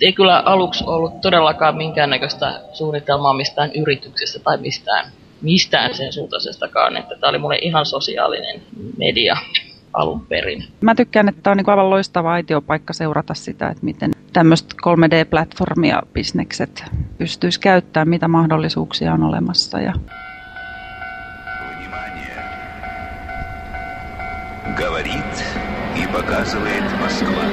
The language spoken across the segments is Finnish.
Ei kyllä aluksi ollut todellakaan minkäännäköistä suunnitelmaa mistään yrityksestä tai mistään, mistään sen suuntaisestakaan, että tämä oli mulle ihan sosiaalinen media alun perin. Mä tykkään, että on niin aivan loistava aitiopaikka seurata sitä, että miten tämmöiset 3D-platformia bisnekset pystyisi käyttämään, mitä mahdollisuuksia on olemassa. Ja Говорит и показывает Москва.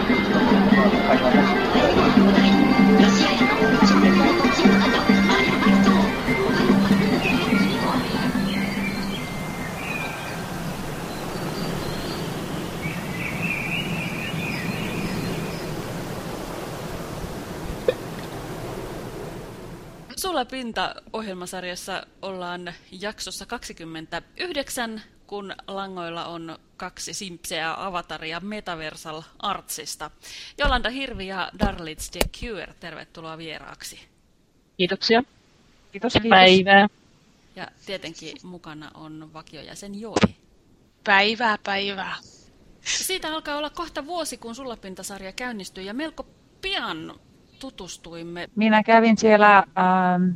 Sulla pinta ohjelmasarjassa ollaan jaksossa 29, kun langoilla on kaksi simpseä avataria Metaversal Artsista. Jolanda Hirvi ja Darlitz de Cure, tervetuloa vieraaksi. Kiitoksia. kiitos, kiitos. Päivää. Ja tietenkin mukana on vakiojäsen Joi. Päivää, päivää. Siitä alkaa olla kohta vuosi, kun Sullapintasarja käynnistyi ja melko pian tutustuimme. Minä kävin siellä ähm,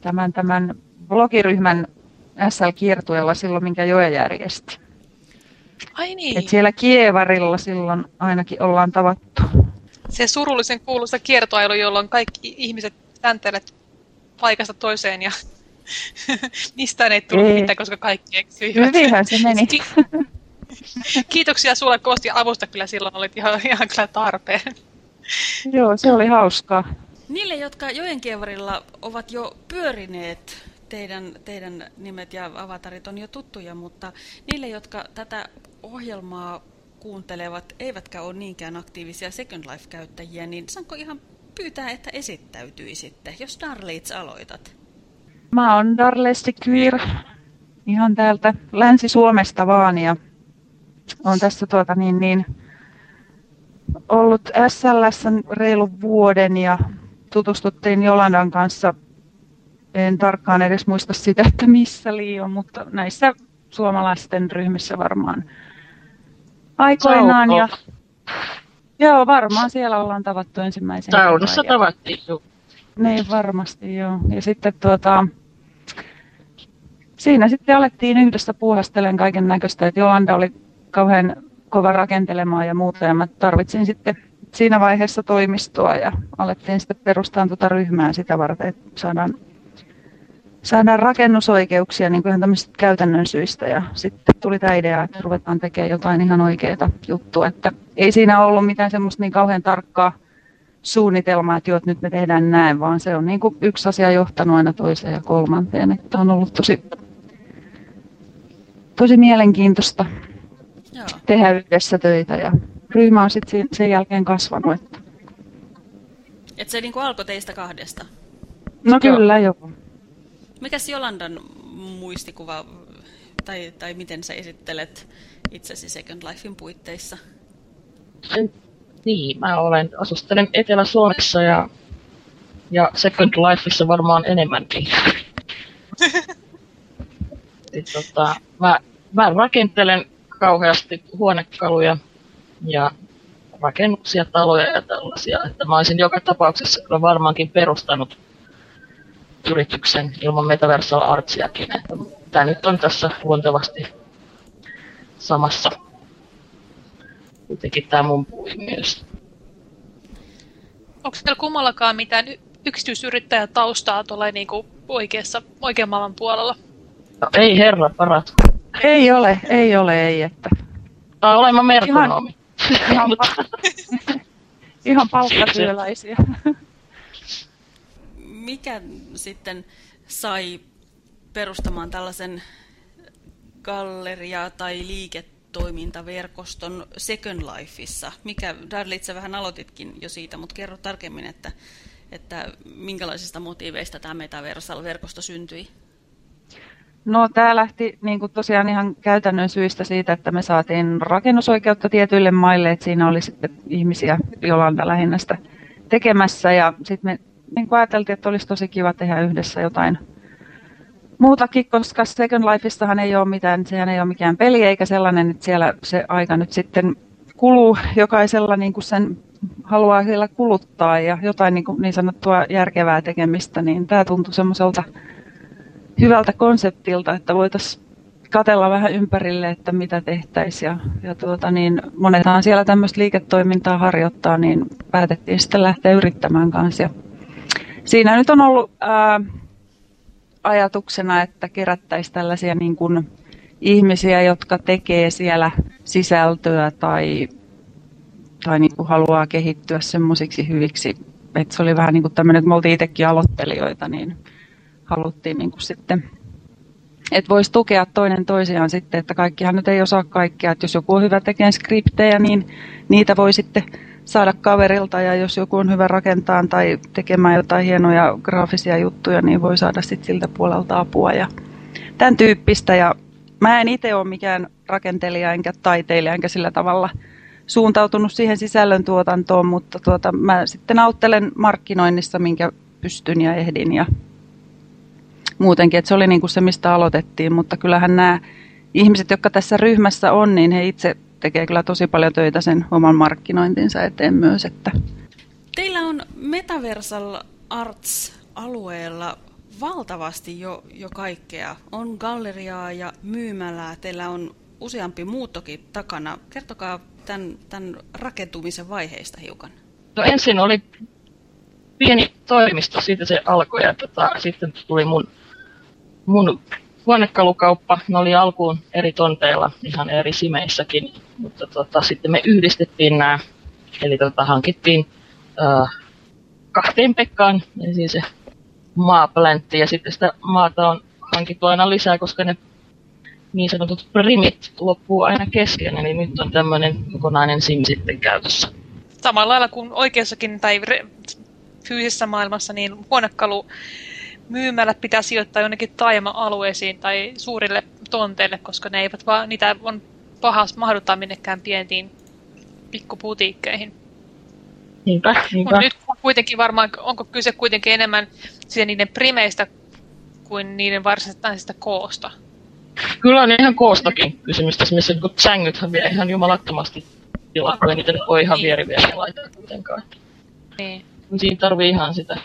tämän, tämän blogiryhmän SL-kiertueella silloin, minkä Joe järjesti. Ai niin. Et siellä Kievarilla silloin ainakin ollaan tavattu. Se surullisen kuuluisa kiertoailu, jolloin kaikki ihmiset täntelet paikasta toiseen ja mistään ei tullut Ei. mitään, koska kaikki eksyivät. Hyvinhän se meni. Ki- Kiitoksia sulle kovasti avusta, kyllä silloin olit ihan, ihan kyllä tarpeen. Joo, se oli hauskaa. Niille, jotka Joenkievarilla ovat jo pyörineet, teidän, teidän nimet ja avatarit on jo tuttuja, mutta niille, jotka tätä ohjelmaa kuuntelevat, eivätkä ole niinkään aktiivisia Second Life-käyttäjiä, niin saanko ihan pyytää, että esittäytyisitte, jos Darleits aloitat? Mä oon Darlesti Kyr, ihan täältä Länsi-Suomesta vaan ja on tässä tuota niin, niin ollut SLS reilu vuoden ja tutustuttiin Jolandan kanssa, en tarkkaan edes muista sitä, että missä liian, mutta näissä suomalaisten ryhmissä varmaan aikoinaan. Ja, joo, varmaan siellä ollaan tavattu ensimmäisen Saunassa kerran tavattiin. juu. niin varmasti joo. Ja sitten tuota, siinä sitten alettiin yhdessä puuhastelemaan kaiken näköistä, että Jolanda oli kauhean kova rakentelemaan ja muuta, ja mä tarvitsin sitten siinä vaiheessa toimistoa ja alettiin sitten perustaa tuota ryhmää sitä varten, että saadaan, saadaan rakennusoikeuksia niin kuin tämmöisistä käytännön syistä ja sitten tuli tämä idea, että ruvetaan tekemään jotain ihan oikeaa juttua, että ei siinä ollut mitään semmoista niin kauhean tarkkaa suunnitelmaa, että, joo, että nyt me tehdään näin, vaan se on niin kuin yksi asia johtanut aina toiseen ja kolmanteen, että on ollut tosi, tosi mielenkiintoista Joo. tehdä yhdessä töitä ja ryhmä on sitten sen jälkeen kasvanut. Että... Et se niin kuin alkoi teistä kahdesta. No kyllä, joo. Mikäs Jolandan muistikuva, tai, tai miten sä esittelet itsesi Second Lifein puitteissa? Niin, mä olen, asustelen Etelä-Suomessa ja, ja Second Lifeissa varmaan enemmänkin. Tota, mä, mä rakentelen kauheasti huonekaluja ja rakennuksia, taloja ja tällaisia. Että mä olisin joka tapauksessa varmaankin perustanut yrityksen ilman Metaversal Artsiakin. Tämä nyt on tässä luontevasti samassa kuitenkin tämä mun puoli myös. Onko teillä kummallakaan mitään y- yksityisyrittäjätaustaa tuolla niinku oikeassa, oikean maailman puolella? No, ei herra parat. Ei ole, ei ole, ei. Että Tai olen mä merkonomi. ihan, Mutta- ihan palkkatyöläisiä. Mikä sitten sai perustamaan tällaisen galleria- tai liiketoimintaverkoston Second Lifeissa? Mikä, Darlit, sä vähän aloititkin jo siitä, mutta kerro tarkemmin, että, että minkälaisista motiiveista tämä Metaversal-verkosto syntyi? No tämä lähti niin kuin tosiaan ihan käytännön syistä siitä, että me saatiin rakennusoikeutta tietyille maille, että siinä oli sitten ihmisiä Jolanda lähinnä sitä tekemässä ja sitten me niin ajateltiin, että olisi tosi kiva tehdä yhdessä jotain muutakin, koska Second Lifeistahan ei ole mitään, sehän ei ole mikään peli eikä sellainen, että siellä se aika nyt sitten kuluu jokaisella niin kuin sen haluaa siellä kuluttaa ja jotain niin, kuin niin sanottua järkevää tekemistä, niin tämä tuntui semmoiselta hyvältä konseptilta, että voitaisiin katella vähän ympärille, että mitä tehtäisiin. Ja, ja tuota, niin monethan siellä tämmöistä liiketoimintaa harjoittaa, niin päätettiin sitten lähteä yrittämään kanssa. Ja siinä nyt on ollut ää, ajatuksena, että kerättäisiin tällaisia niin kuin ihmisiä, jotka tekee siellä sisältöä tai, tai niin kuin haluaa kehittyä semmoisiksi hyviksi. Että se oli vähän niin kuin tämmöinen, että me oltiin itsekin aloittelijoita, niin haluttiin niin kuin sitten, että voisi tukea toinen toisiaan sitten, että kaikkihan nyt ei osaa kaikkea. Että jos joku on hyvä tekemään skriptejä, niin niitä voi sitten saada kaverilta ja jos joku on hyvä rakentaa tai tekemään jotain hienoja graafisia juttuja, niin voi saada sitten siltä puolelta apua ja tämän tyyppistä. Ja mä en itse ole mikään rakentelija enkä taiteilija enkä sillä tavalla suuntautunut siihen sisällön tuotantoon, mutta tuota, mä sitten auttelen markkinoinnissa, minkä pystyn ja ehdin ja muutenkin, että se oli niin kuin se, mistä aloitettiin, mutta kyllähän nämä ihmiset, jotka tässä ryhmässä on, niin he itse tekee kyllä tosi paljon töitä sen oman markkinointinsa eteen myös. Että. Teillä on Metaversal Arts-alueella valtavasti jo, jo kaikkea. On galleriaa ja myymälää. Teillä on useampi muuttokin takana. Kertokaa tämän, tämän rakentumisen vaiheista hiukan. No ensin oli pieni toimisto, siitä se alkoi ja tota, sitten tuli mun, mun huonekalukauppa. Ne oli alkuun eri tonteilla, ihan eri simeissäkin, mutta tota, sitten me yhdistettiin nämä, eli tota, hankittiin äh, kahteen Pekkaan, ensin se maaplantti ja sitten sitä maata on hankittu aina lisää, koska ne niin sanotut primit loppuu aina kesken, eli nyt on tämmöinen kokonainen sim sitten käytössä. Samalla lailla kuin oikeassakin tai fyysisessä maailmassa, niin huonekalu myymällä pitää sijoittaa jonnekin taajama-alueisiin tai suurille tonteille, koska ne eivät vaan, niitä on pahas mahduttaa minnekään pieniin pikkuputiikkeihin. Niinpä, niinpä. Mutta nyt kuitenkin varmaan, onko kyse kuitenkin enemmän siitä niiden primeistä kuin niiden varsinaisesta koosta? Kyllä on ihan koostakin kysymys tässä, missä kun sängythän vie ihan jumalattomasti tilaa, kun niitä voi ihan Niin. vieri laittaa kuitenkaan. Niin. Siinä tarvii ihan sitä,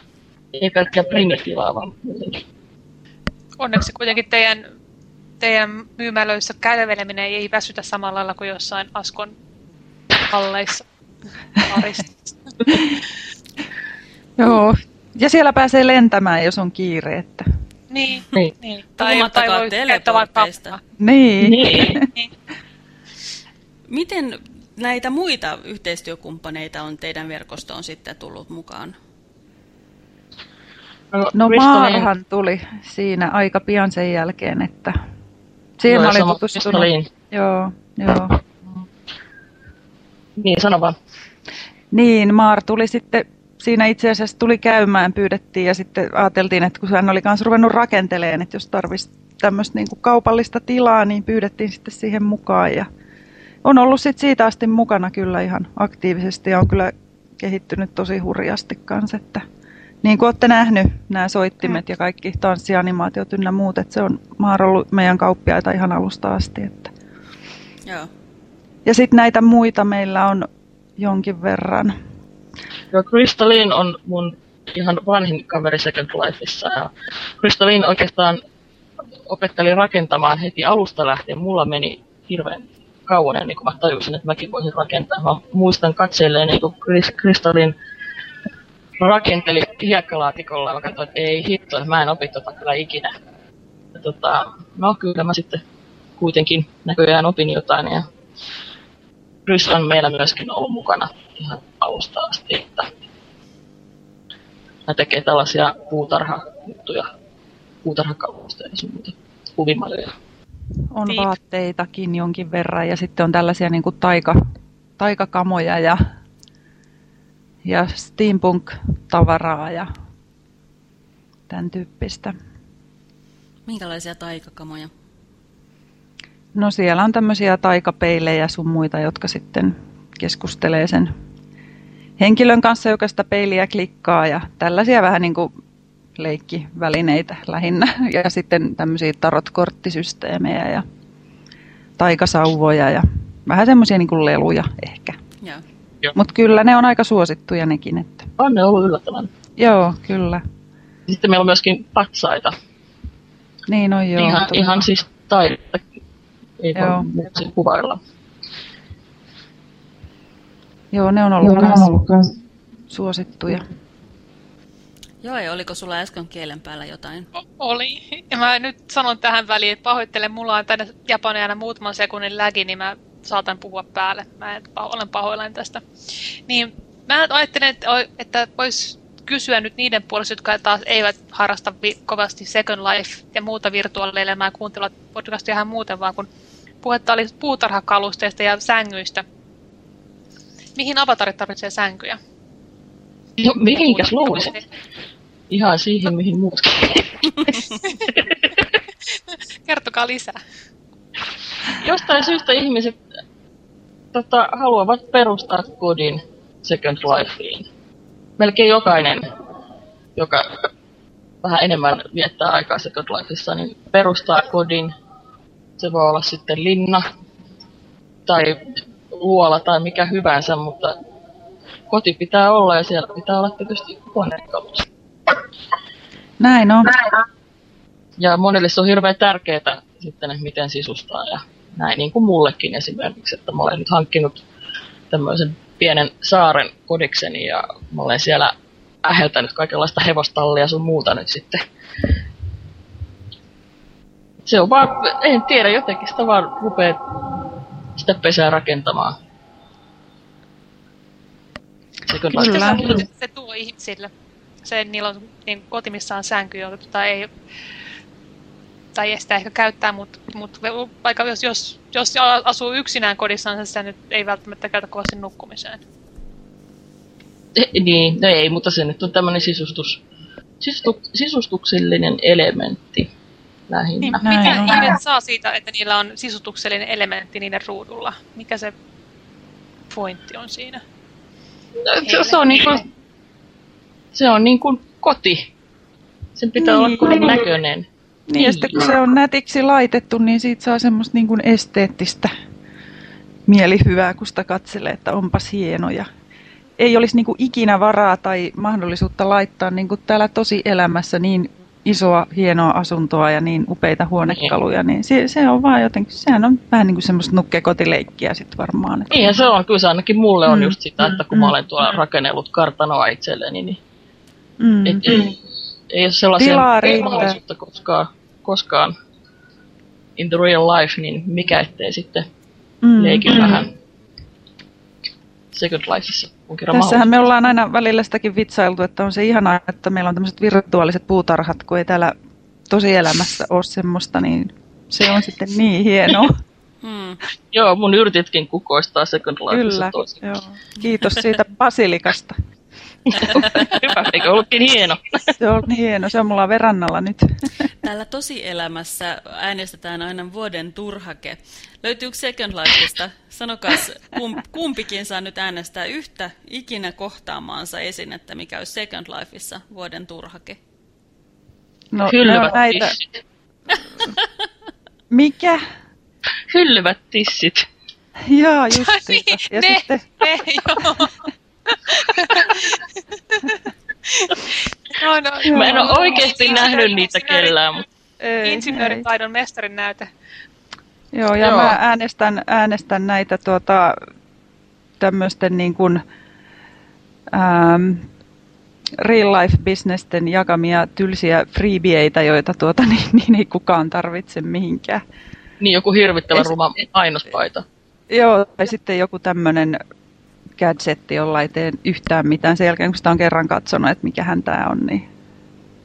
ei pelkkää primitilaa, vaan. Onneksi kuitenkin teidän, teidän myymälöissä käveleminen ei väsytä samalla lailla kuin jossain Askon halleissa. Joo, ja siellä pääsee lentämään, jos on kiire. Että. niin, Niin. niin. Puhumattakaan voi käyttää vaikka teleporteista. mappaa. Niin. Niin. Miten näitä muita yhteistyökumppaneita on teidän verkostoon sitten tullut mukaan? No Maarhan tuli siinä aika pian sen jälkeen, että siihen Joo, mä ja olin sama tutustunut. Crystalin. Joo, joo. Niin, sano vaan. Niin, Maar tuli sitten, siinä itse asiassa tuli käymään, pyydettiin ja sitten ajateltiin, että kun hän oli myös ruvennut rakenteleen, että jos tarvitsisi tämmöistä niin kuin kaupallista tilaa, niin pyydettiin sitten siihen mukaan ja on ollut sitten siitä asti mukana kyllä ihan aktiivisesti ja on kyllä kehittynyt tosi hurjasti kanssa, että niin kuin olette nähnyt nämä soittimet ja kaikki tanssianimaatiot ynnä muut, että se on Maar ollut meidän kauppiaita ihan alusta asti. Että. Joo. Ja sitten näitä muita meillä on jonkin verran. Joo, Crystalline on mun ihan vanhin kaveri Second Lifeissa. Ja Crystalline oikeastaan opetteli rakentamaan heti alusta lähtien. Mulla meni hirveän kauan ennen kuin mä tajusin, että mäkin voisin rakentaa. Mä muistan katseilleen, niin Crystalline rakenteli hiekkalaatikolla. Mä katsoin, että ei hitto, että mä en opi tota kyllä ikinä. Ja tota, no kyllä mä sitten kuitenkin näköjään opin jotain. Ja Chris on meillä myöskin ollut mukana ihan alusta asti, että hän tekee tällaisia puutarhajuttuja, puutarhakaupoista ja sun muuta, huvimaljoja. On Niin. vaatteitakin jonkin verran ja sitten on tällaisia niin kuin taika, taikakamoja ja, ja steampunk-tavaraa ja tämän tyyppistä. Minkälaisia taikakamoja? No siellä on tämmöisiä taikapeilejä sun muita, jotka sitten keskustelee sen henkilön kanssa, joka sitä peiliä klikkaa ja tällaisia vähän niin kuin leikkivälineitä lähinnä. Ja sitten tämmöisiä tarotkorttisysteemejä ja taikasauvoja ja vähän semmoisia niin kuin leluja ehkä. Joo. Joo. Mutta kyllä ne on aika suosittuja nekin. Että. On ne ollut yllättävän. Joo, kyllä. Sitten meillä on myöskin patsaita. Niin on joo. ihan, totta. ihan siis taidetta. Ei Joo. voi kuvailla. Joo, ne on ollut, kans suosittuja. Joo, ja oliko sulla äsken kielen päällä jotain? O- Oli. Ja mä nyt sanon tähän väliin, että pahoittelen, mulla on tänne Japaniana muutaman sekunnin lägi, niin mä saatan puhua päälle. Mä en, olen pahoillani tästä. Niin mä ajattelen, että, että vois kysyä nyt niiden puolesta, jotka taas eivät harrasta vi- kovasti Second Life ja muuta virtuaalielämää, kuuntelevat podcastia ihan muuten, vaan kun puhetta oli puutarhakalusteista ja sängyistä. Mihin avatarit tarvitsee sänkyjä? No, mihinkäs luulisit? Ihan siihen, mihin muutkin. Kertokaa lisää. Jostain syystä ihmiset tota, haluavat perustaa kodin Second Lifeen. Melkein jokainen, joka vähän enemmän viettää aikaa Second Lifeissa, niin perustaa kodin. Se voi olla sitten linna tai luola tai mikä hyvänsä, mutta koti pitää olla ja siellä pitää olla tietysti huonekalut. Näin on. Ja monelle se on hirveän tärkeää sitten, että miten sisustaa ja näin, niin kuin mullekin esimerkiksi, että mä olen nyt hankkinut tämmöisen pienen saaren kodikseni ja mä olen siellä äheltänyt kaikenlaista hevostallia ja sun muuta nyt sitten. Se on vaan, en tiedä, jotenkin sitä vaan rupeaa sitä pesää rakentamaan. Second Life. Kyllä. Se, se tuo ihmisille. Se, niillä on niin koti, missä on sänky, jota ei tai ei sitä ehkä käyttää, mutta mut, vaikka jos, jos, jos asuu yksinään kodissaan, niin se nyt ei välttämättä käytä kovasti nukkumiseen. Eh, Niin, no ei, mutta se nyt on tämmöinen sisustus, sisustu, sisustuksellinen elementti lähinnä. Niin, mitä ihmiset saa siitä, että niillä on sisustuksellinen elementti niiden ruudulla? Mikä se pointti on siinä? Se, se on niinku, se on niinku koti. Sen pitää olla kodin näköinen. Niin, ja sitten kun se on nätiksi laitettu, niin siitä saa semmoista niin kuin esteettistä mielihyvää, kun sitä katselee, että onpas hieno. Ja ei olisi niin kuin ikinä varaa tai mahdollisuutta laittaa niin kuin täällä tosi elämässä niin isoa, hienoa asuntoa ja niin upeita huonekaluja, niin se, se on vaan jotenkin, sehän on vähän niin kuin semmoista nukkekotileikkiä sitten varmaan. Että, Niin se on, kyllä se ainakin mulle on Mm, just sitä, että kun mm, mä olen tuolla rakennellut kartanoa itselleni, niin mm, et, ei, ei ole sellaisia mahdollisuutta koskaan, koskaan in the real life, niin mikä ettei sitten mm, leikin mm. vähän Second Lifeissa. kerran Tässähän me ollaan aina välillä sitäkin vitsailtu, että on se ihanaa, että meillä on tämmöiset virtuaaliset puutarhat, kun ei täällä tosielämässä ole semmoista, niin se on sitten niin hienoa. Hmm. Joo, mun yrtitkin kukoistaa Second Lifeissa Kyllä, joo. Kiitos siitä basilikasta. Hyvä, eikö ollutkin hieno? Se on hieno, se on mulla verannalla nyt. Täällä tosielämässä äänestetään aina vuoden turhake. Löytyykö Second Lifeista? Sanokas, kum, kumpikin saa nyt äänestää yhtä ikinä kohtaamaansa esinettä, mikä olisi Second Lifeissa vuoden turhake. No, ne on Hyllyvät näitä, tissit. mikä? Hyllyvät tissit. Jaa, just siitä. Ja ne, sitten, ne, joo. No, no, Mä en ole Joo. oikeasti nähnyt niitä kellään, mutta ei, ei. Insinööritaidon mestarin näyte. Joo, ja Joo. mä äänestän, äänestän näitä tuota, tämmöisten niin kuin, ähm, real life businesten jakamia tylsiä freebieitä, joita tuota, niin, niin ei kukaan tarvitse mihinkään. niin joku hirvittävän Es- ruma ainospaita. Joo, tai sitten joku tämmöinen gadgetti, jolla ei tee yhtään mitään sen jälkeen, kun sitä on kerran katsonut, että mikähän tämä on. Niin.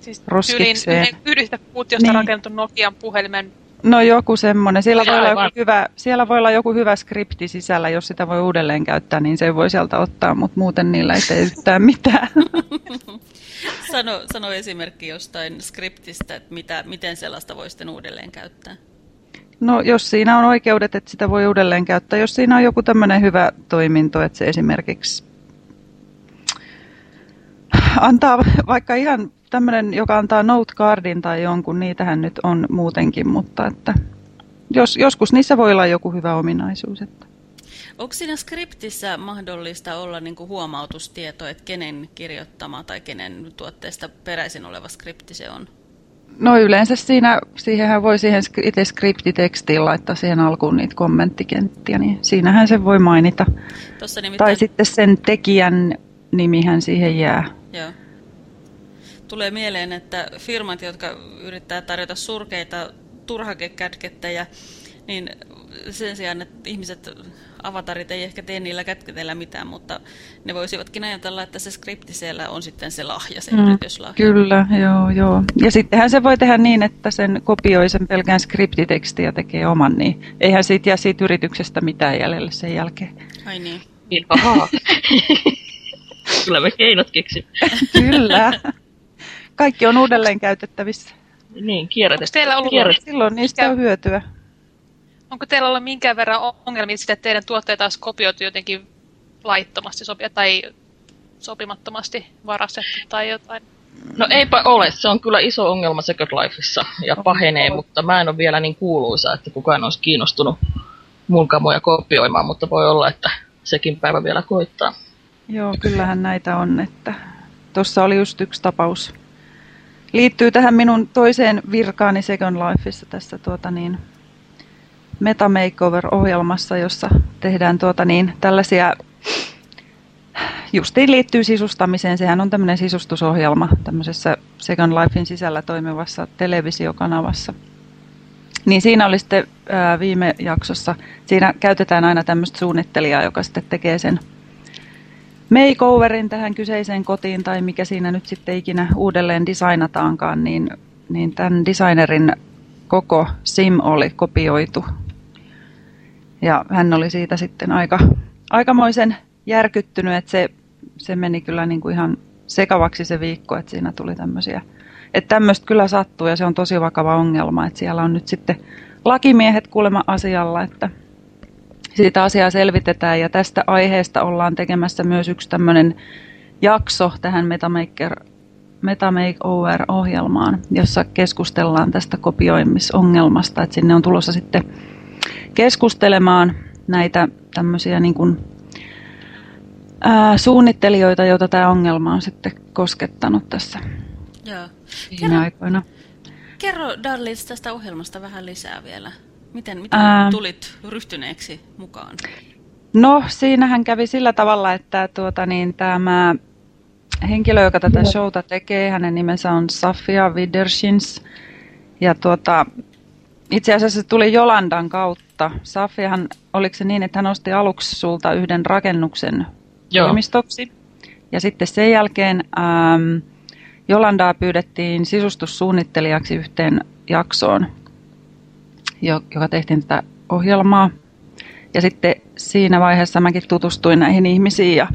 Siis tyyliin Roskikseen. yhdestä puutiosta Niin. rakennettu Nokian puhelimen. No joku semmoinen. Siellä, voi olla joku hyvä, siellä voi olla joku hyvä skripti sisällä, jos sitä voi uudelleen käyttää, niin se voi sieltä ottaa, mutta muuten niillä ei tee yhtään mitään. Sano, sano esimerkki jostain skriptistä, että mitä, miten sellaista voi sitten uudelleen käyttää. No jos siinä on oikeudet, että sitä voi uudelleen käyttää, jos siinä on joku tämmöinen hyvä toiminto, että se esimerkiksi antaa vaikka ihan tämmöinen, joka antaa note cardin tai jonkun, niitähän nyt on muutenkin, mutta että jos, joskus niissä voi olla joku hyvä ominaisuus. Että. Onko siinä skriptissä mahdollista olla niin kuin huomautustieto, että kenen kirjoittama tai kenen tuotteesta peräisin oleva skripti se on? No yleensä siinä, siihenhän voi siihen itse skriptitekstiin laittaa siihen alkuun niitä kommenttikenttiä, niin siinähän se voi mainita. Tossa nimittäin... Tai sitten sen tekijän nimihän siihen jää. Joo. Tulee mieleen, että firmat, jotka yrittää tarjota surkeita turhakekätkettejä, niin sen sijaan, että ihmiset, avatarit ei ehkä tee niillä kätketellä mitään, mutta ne voisivatkin ajatella, että se skripti siellä on sitten se lahja, se mm, yrityslahja. Kyllä, joo, joo. Ja sittenhän se voi tehdä niin, että sen kopioi sen pelkään skriptitekstiä ja tekee oman, niin eihän siitä jää siitä yrityksestä mitään jäljelle sen jälkeen. Ai niin. Niin. Kyllä me keinot keksit. Kyllä. Kaikki on uudelleen käytettävissä. Niin, kierrätetty. teillä ollut Kierrätetty. Silloin niistä on hyötyä. Onko teillä ollut minkään verran ongelmia sitä, että teidän tuotteita olisi kopioitu jotenkin laittomasti sopia tai sopimattomasti varastettu tai jotain? No eipä ole, se on kyllä iso ongelma Second Lifeissa ja pahenee, mutta mä en ole vielä niin kuuluisa, että kukaan olisi kiinnostunut mun kamoja kopioimaan, mutta voi olla, että sekin päivä vielä koittaa. Joo, kyllähän näitä on, että tuossa oli just yksi tapaus. Liittyy tähän minun toiseen virkaani Second Lifeissa tässä tuota niin, Meta Makeover-ohjelmassa, jossa tehdään tuota niin, tällaisia, justiin liittyy sisustamiseen. Sehän on tämmöinen sisustusohjelma tämmöisessä Second Lifein sisällä toimivassa televisiokanavassa. Niin siinä oli sitten ää, viime jaksossa, siinä käytetään aina tämmöistä suunnittelijaa, joka sitten tekee sen makeoverin tähän kyseiseen kotiin tai mikä siinä nyt sitten ikinä uudelleen designataankaan, niin, niin tämän designerin koko sim oli kopioitu. Ja hän oli siitä sitten aika, aikamoisen järkyttynyt, että se, se meni kyllä niin kuin ihan sekavaksi se viikko, että siinä tuli tämmöisiä. Että tämmöistä kyllä sattuu ja se on tosi vakava ongelma, että siellä on nyt sitten lakimiehet kuulemma asialla, että siitä asiaa selvitetään ja tästä aiheesta ollaan tekemässä myös yksi tämmöinen jakso tähän Metamaker, Metamakeover-ohjelmaan, jossa keskustellaan tästä kopioimisongelmasta, että sinne on tulossa sitten keskustelemaan näitä tämmöisiä niin kuin, ää, suunnittelijoita, joita tämä ongelma on sitten koskettanut tässä Joo. viime Kerro, aikoina. kerro Darlis tästä ohjelmasta vähän lisää vielä. Miten, miten Ää. tulit ryhtyneeksi mukaan? No, siinähän kävi sillä tavalla, että tuota, niin, tämä henkilö, joka tätä showta tekee, hänen nimensä on Safia Widershins. Ja tuota, itse asiassa se tuli Jolandan kautta. Safiahan, oliko se niin, että hän osti aluksi sulta yhden rakennuksen Joo. toimistoksi. Ja sitten sen jälkeen ähm, Jolandaa pyydettiin sisustussuunnittelijaksi yhteen jaksoon, jo- joka tehtiin tätä ohjelmaa. Ja sitten siinä vaiheessa mäkin tutustuin näihin ihmisiin ja,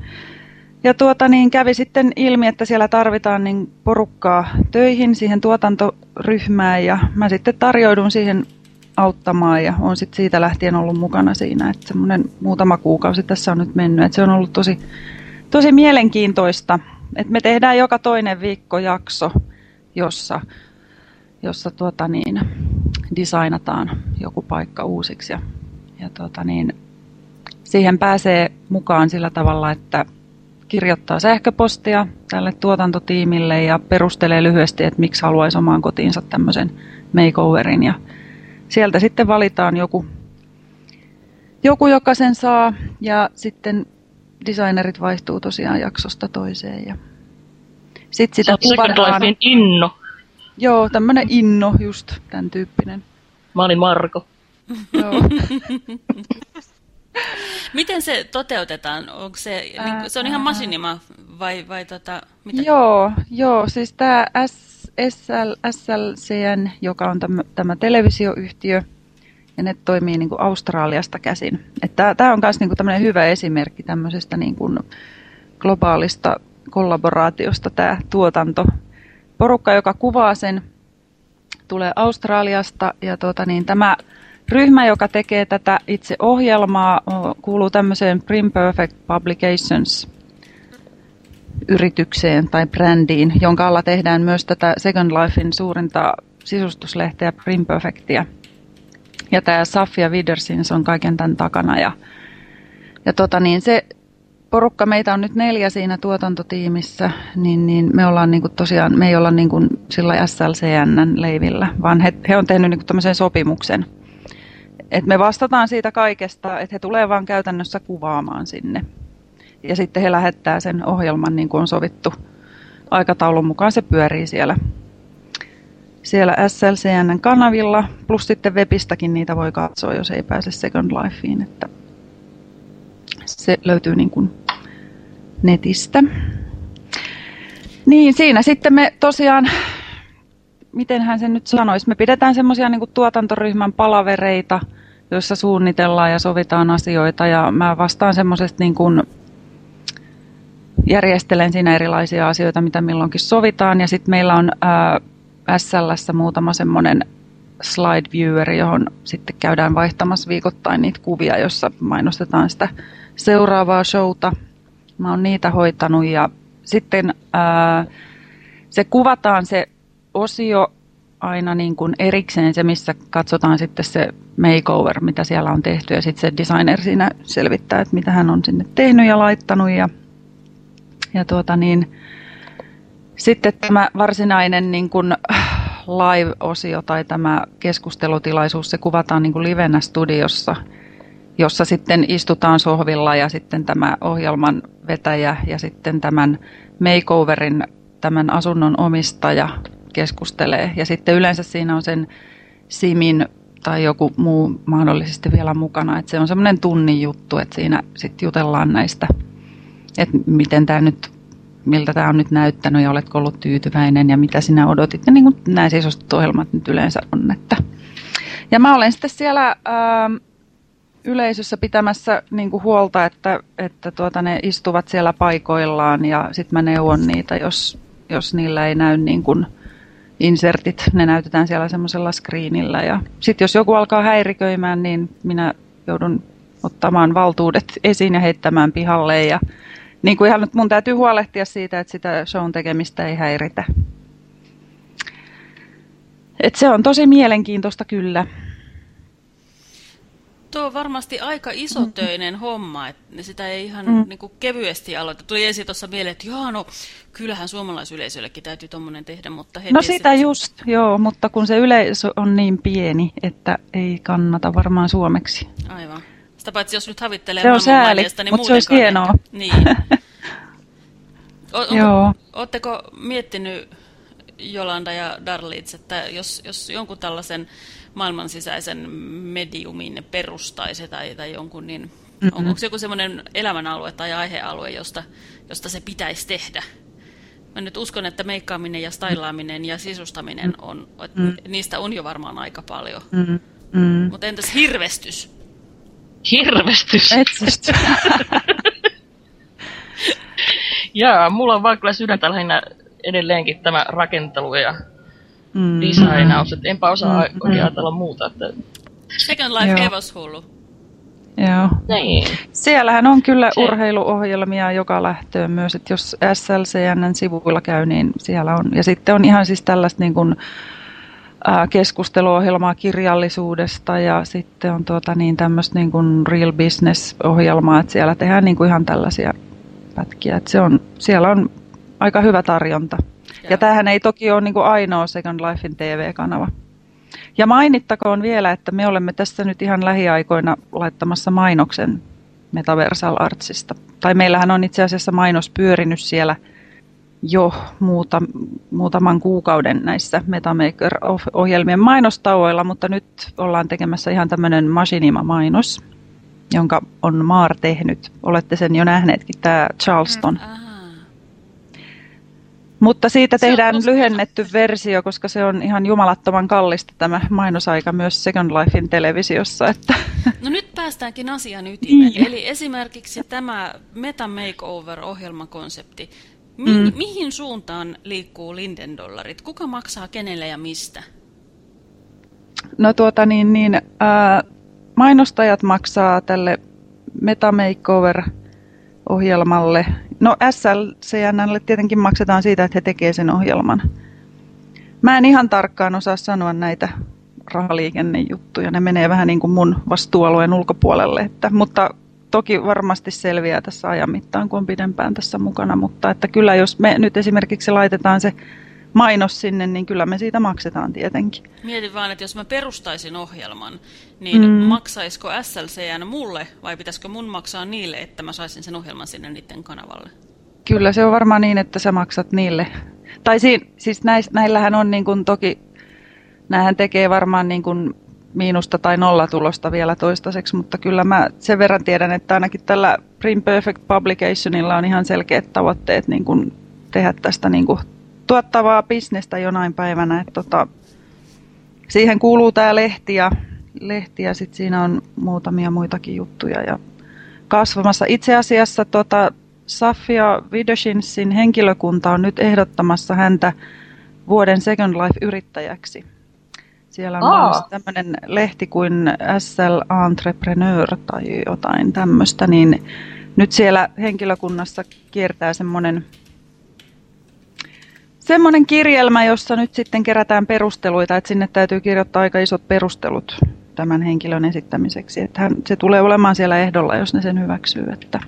ja tuota, niin kävi sitten ilmi, että siellä tarvitaan niin porukkaa töihin siihen tuotantoryhmään ja mä sitten tarjoudun siihen auttamaan ja on sitten siitä lähtien ollut mukana siinä, että semmoinen muutama kuukausi tässä on nyt mennyt, että se on ollut tosi, tosi mielenkiintoista, että me tehdään joka toinen viikko jakso, jossa, jossa tuota niin, designataan joku paikka uusiksi ja, ja tuota niin, siihen pääsee mukaan sillä tavalla, että kirjoittaa sähköpostia tälle tuotantotiimille ja perustelee lyhyesti, että miksi haluaisi omaan kotiinsa tämmöisen makeoverin. Ja sieltä sitten valitaan joku, joku, joka sen saa ja sitten designerit vaihtuu tosiaan jaksosta toiseen. Ja sitten sitä kuvataan. Lifein inno. Joo, tämmöinen inno just, tämän tyyppinen. Mä olin Marko. Joo. Miten se toteutetaan? Onko se, niin, se on ihan masinima vai, vai tota, mitä? Joo, joo, siis tämä SL, SLCN, joka on tämä, tämä televisioyhtiö, ja ne toimii niin kuin Australiasta käsin. Tämä on myös niin kuin tämmöinen hyvä esimerkki tämmöisestä niin kuin globaalista kollaboraatiosta tämä tuotanto. Porukka, joka kuvaa sen, tulee Australiasta ja tuota, niin tämä ryhmä, joka tekee tätä itse ohjelmaa, kuuluu tämmöiseen Prim Perfect Publications yritykseen tai brändiin, jonka alla tehdään myös tätä Second Lifein suurinta sisustuslehteä Prim Perfectia. Ja tämä Safia Widersins on kaiken tämän takana. Ja, Ja tota niin, se porukka, meitä on nyt neljä siinä tuotantotiimissä, niin, niin me ollaan niin tosiaan, me ei olla niin sillä SLCN leivillä, vaan he, he on tehnyt niin tämmöisen sopimuksen. Et me vastataan siitä kaikesta, että he tulee vaan käytännössä kuvaamaan sinne. Ja sitten he lähettää sen ohjelman niin kuin on sovittu aikataulun mukaan, se pyörii siellä siellä SLCN kanavilla, plus sitten webistäkin niitä voi katsoa, jos ei pääse Second Lifeen, että se löytyy niin kuin netistä. Niin, siinä sitten me tosiaan, miten hän sen nyt sanoisi, me pidetään semmoisia niin tuotantoryhmän palavereita, joissa suunnitellaan ja sovitaan asioita ja mä vastaan semmoisesta niin kuin järjestelen siinä erilaisia asioita, mitä milloinkin sovitaan ja sitten meillä on ää, SLssä muutama semmoinen slide viewer, johon sitten käydään vaihtamassa viikoittain niitä kuvia, jossa mainostetaan sitä seuraavaa showta. Mä oon niitä hoitanut ja sitten ää, se kuvataan se osio aina niin kuin erikseen se, missä katsotaan sitten se makeover, mitä siellä on tehty ja sitten se designer siinä selvittää, että mitä hän on sinne tehnyt ja laittanut ja, ja tuota niin, sitten tämä varsinainen niin kuin live-osio tai tämä keskustelutilaisuus, se kuvataan niin kuin livenä studiossa, jossa sitten istutaan sohvilla ja sitten tämä ohjelman vetäjä ja sitten tämän makeoverin, tämän asunnon omistaja keskustelee. Ja sitten yleensä siinä on sen Simin tai joku muu mahdollisesti vielä mukana. Että se on semmoinen tunnin juttu, että siinä sitten jutellaan näistä, että miten tämä nyt miltä tämä on nyt näyttänyt ja oletko ollut tyytyväinen ja mitä sinä odotit. Ja niin kuin nämä siis ohjelmat nyt yleensä on. Että. Ja mä olen sitten siellä ää, ähm, yleisössä pitämässä niin kuin huolta, että, että tuota, ne istuvat siellä paikoillaan ja sitten mä neuvon niitä, jos, jos niillä ei näy niin kuin insertit. Ne näytetään siellä semmoisella screenillä ja sitten jos joku alkaa häiriköimään, niin minä joudun ottamaan valtuudet esiin ja heittämään pihalle ja niin kuin ihan nyt mun täytyy huolehtia siitä, että sitä shown tekemistä ei häiritä. Et se on tosi mielenkiintoista kyllä. Tuo on varmasti aika isotöinen mm. homma, että sitä ei ihan mm. niin kuin kevyesti aloita. Tuli ensin tuossa mieleen, että joo, no kyllähän suomalaisyleisöllekin täytyy tuommoinen tehdä, mutta heti No sitä just, se... joo, mutta kun se yleisö on niin pieni, että ei kannata varmaan suomeksi. Aivan. Sitä paitsi jos nyt havittelee se on sääli, niin mutta se olisi hienoa. Ehkä. Niin. O, Joo. Oletteko miettinyt, Jolanda ja Darlitz, että jos, jos jonkun tällaisen maailman sisäisen mediumin perustaisi tai, tai jonkun, niin mm-hmm. on, onko se joku sellainen elämänalue tai aihealue, josta, josta se pitäisi tehdä? Mä nyt uskon, että meikkaaminen ja stailaaminen ja sisustaminen, on, mm. niistä on jo varmaan aika paljon. Mm. Mm. Mutta entäs hirvestys? Hirvestys? Etsistys. Jaa, mulla on vaan kyllä sydäntä lähinnä edelleenkin tämä rakentelu ja mm. designaus, että enpä osaa mm. oikein ajatella muuta. Että... Second Life Joo. Evos hullu. Joo. Niin. Siellähän on kyllä Se... urheiluohjelmia joka lähtöön myös, että jos SLCN sivuilla käy, niin siellä on. Ja sitten on ihan siis tällaista niin kuin, keskusteluohjelmaa kirjallisuudesta ja sitten on tuota niin tämmöistä niin kuin real business-ohjelmaa, että siellä tehdään niin kuin ihan tällaisia pätkiä. Että se on, siellä on aika hyvä tarjonta. Ja, tämähän ei toki ole niin kuin ainoa Second Lifein TV-kanava. Ja mainittakoon vielä, että me olemme tässä nyt ihan lähiaikoina laittamassa mainoksen Metaversal Artsista. Tai meillähän on itse asiassa mainos pyörinyt siellä jo muuta, muutaman kuukauden näissä Metamaker-ohjelmien mainostauoilla, mutta nyt ollaan tekemässä ihan tämmöinen Machinima-mainos, jonka on Maar tehnyt. Olette sen jo nähneetkin, tämä Charleston. Mm, Mutta siitä tehdään lyhennetty versio, koska se on ihan jumalattoman kallista tämä mainosaika myös Second Lifein televisiossa. Että. No nyt päästäänkin asian ytimeen. Niin. Eli esimerkiksi tämä Meta Makeover-ohjelmakonsepti. Mi- mm. Mihin suuntaan liikkuu Linden-dollarit? Kuka maksaa kenelle ja mistä? No tuota niin, niin ää, mainostajat maksaa tälle Metamakeover-ohjelmalle. No SLCNlle tietenkin maksetaan siitä, että he tekevät sen ohjelman. Mä en ihan tarkkaan osaa sanoa näitä rahaliikennejuttuja. Ne menee vähän niin kuin mun vastuualueen ulkopuolelle. Että, mutta toki varmasti selviää tässä ajan mittaan, kun on pidempään tässä mukana, mutta että kyllä jos me nyt esimerkiksi laitetaan se mainos sinne, niin kyllä me siitä maksetaan tietenkin. Mietin vaan, että jos mä perustaisin ohjelman, niin mm. maksaisiko SLCN mulle vai pitäisikö mun maksaa niille, että mä saisin sen ohjelman sinne niiden kanavalle? Kyllä se on varmaan niin, että sä maksat niille. Tai siinä, siis näis, näillähän on niin kuin toki, näähän tekee varmaan niin kuin miinusta tai nollatulosta vielä toistaiseksi, mutta kyllä mä sen verran tiedän, että ainakin tällä Print Perfect Publicationilla on ihan selkeät tavoitteet niin kuin tehdä tästä niin kuin tuottavaa bisnestä jonain päivänä. Että tota, siihen kuuluu tämä lehti ja, lehti ja sit siinä on muutamia muitakin juttuja ja kasvamassa. Itse asiassa tota, Safia Vidoshinsin henkilökunta on nyt ehdottamassa häntä vuoden Second Life-yrittäjäksi. Siellä on tämmöinen lehti kuin SL Entrepreneur tai jotain tämmöistä, niin nyt siellä henkilökunnassa kiertää semmoinen semmoinen kirjelmä, jossa nyt sitten kerätään perusteluita, että sinne täytyy kirjoittaa aika isot perustelut tämän henkilön esittämiseksi. Että hän, se tulee olemaan siellä ehdolla, jos ne sen hyväksyy. Että.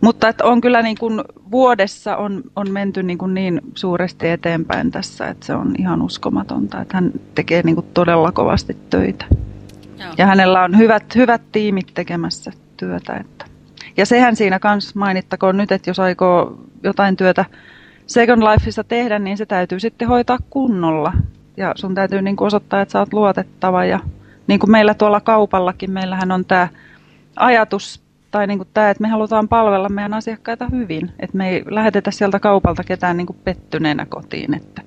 Mutta että on kyllä niin kuin vuodessa on, on menty niin, kuin niin suuresti eteenpäin tässä, että se on ihan uskomatonta, että hän tekee niin kuin todella kovasti töitä. Joo. Ja hänellä on hyvät, hyvät tiimit tekemässä työtä. Että. Ja sehän siinä kanssa mainittakoon nyt, että jos aikoo jotain työtä Second Lifeissa tehdä, niin se täytyy sitten hoitaa kunnolla. Ja sun täytyy niin kuin osoittaa, että sä oot luotettava. Ja niin kuin meillä tuolla kaupallakin, meillähän on tämä ajatus, tai niin kuin tämä, että me halutaan palvella meidän asiakkaita hyvin. Että me ei lähetetä sieltä kaupalta ketään niin kuin pettyneenä kotiin. Että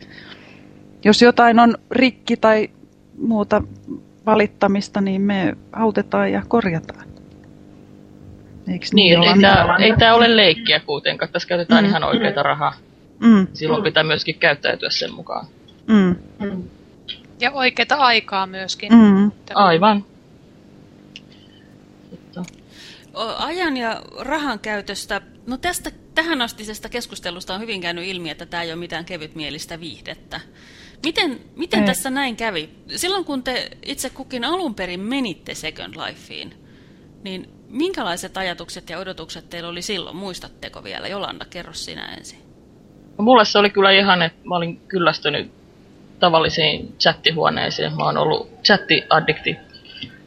jos jotain on rikki tai muuta valittamista, niin me autetaan ja korjataan. Eikö niin, niin ei, tämä, ei tämä ole leikkiä kuitenkaan. Tässä käytetään mm. ihan oikeita rahaa. Mm. Silloin pitää myöskin käyttäytyä sen mukaan. Mm. Mm. Ja oikeita aikaa myöskin. Mm. Aivan. Ajan ja rahan käytöstä, no tästä tähän astisesta keskustelusta on hyvin käynyt ilmi, että tämä ei ole mitään kevytmielistä viihdettä. Miten, miten tässä näin kävi? Silloin kun te itse kukin alun perin menitte Second Lifeen, niin minkälaiset ajatukset ja odotukset teillä oli silloin? Muistatteko vielä? Jolanda, kerro sinä ensin. Mulle se oli kyllä ihan, että mä olin kyllästynyt tavallisiin chattihuoneisiin. Mä oon ollut chatti-addikti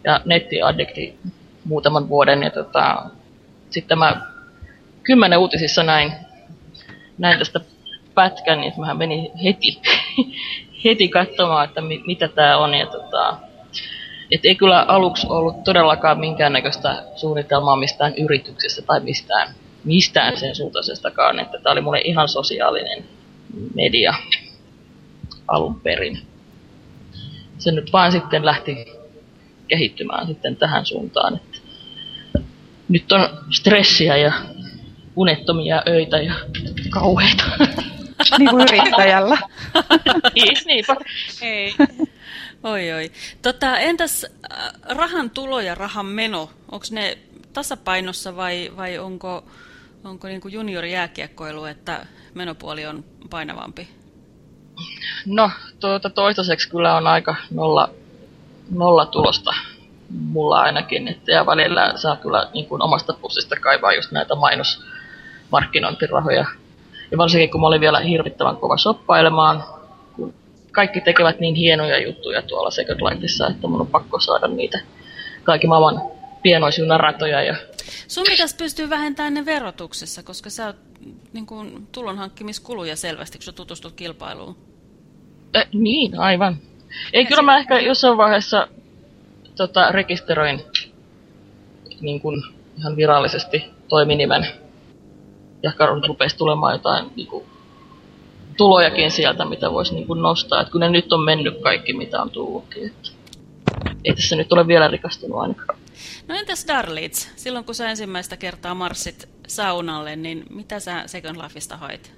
ja netti-addikti muutaman vuoden. Ja tota, sitten mä kymmenen uutisissa näin, näin tästä pätkän, niin mä menin heti, heti katsomaan, että mi, mitä tämä on. Ja tota, et ei kyllä aluksi ollut todellakaan minkäännäköistä suunnitelmaa mistään yrityksestä tai mistään mistään sen suuntaisestakaan, että tämä oli mulle ihan sosiaalinen media alun perin. Se nyt vaan sitten lähti kehittymään sitten tähän suuntaan, että nyt on stressiä ja unettomia öitä ja kauheita. Niin kuin yrittäjällä. niin, niinpä. Ei. Oi, oi. Tota, entäs äh, rahan tulo ja rahan meno, onko ne tasapainossa vai, vai onko, Onko niin kuin juniori-jääkiekkoilu, että menopuoli on painavampi? No, tuota, toistaiseksi kyllä on aika nolla, nolla tulosta mulla ainakin. Että, ja välillä saa kyllä niin kuin omasta pussista kaivaa just näitä mainosmarkkinointirahoja. Ja varsinkin kun mä olin vielä hirvittävän kova soppailemaan, kun kaikki tekevät niin hienoja juttuja tuolla Second Lifeissa, että mun on pakko saada niitä kaikki maailman pienoisia naratoja ja Sun pitäisi pystyä vähentämään ne verotuksessa, koska sä oot niin kuin, tulonhankkimiskuluja selvästi, kun sä tutustut kilpailuun. Äh, niin, aivan. Ei, ja kyllä mä ehkä jossain vaiheessa tota, rekisteröin niin kuin, ihan virallisesti toiminimen. Ja rupesi tulemaan jotain niin kuin, tulojakin sieltä, mitä voisi niin kuin, nostaa. Et kun ne nyt on mennyt kaikki, mitä on tullutkin. Että ei tässä nyt ole vielä rikastunut ainakaan. No entäs Darlits, silloin kun sä ensimmäistä kertaa marssit saunalle, niin mitä sä Second Lifeista hait?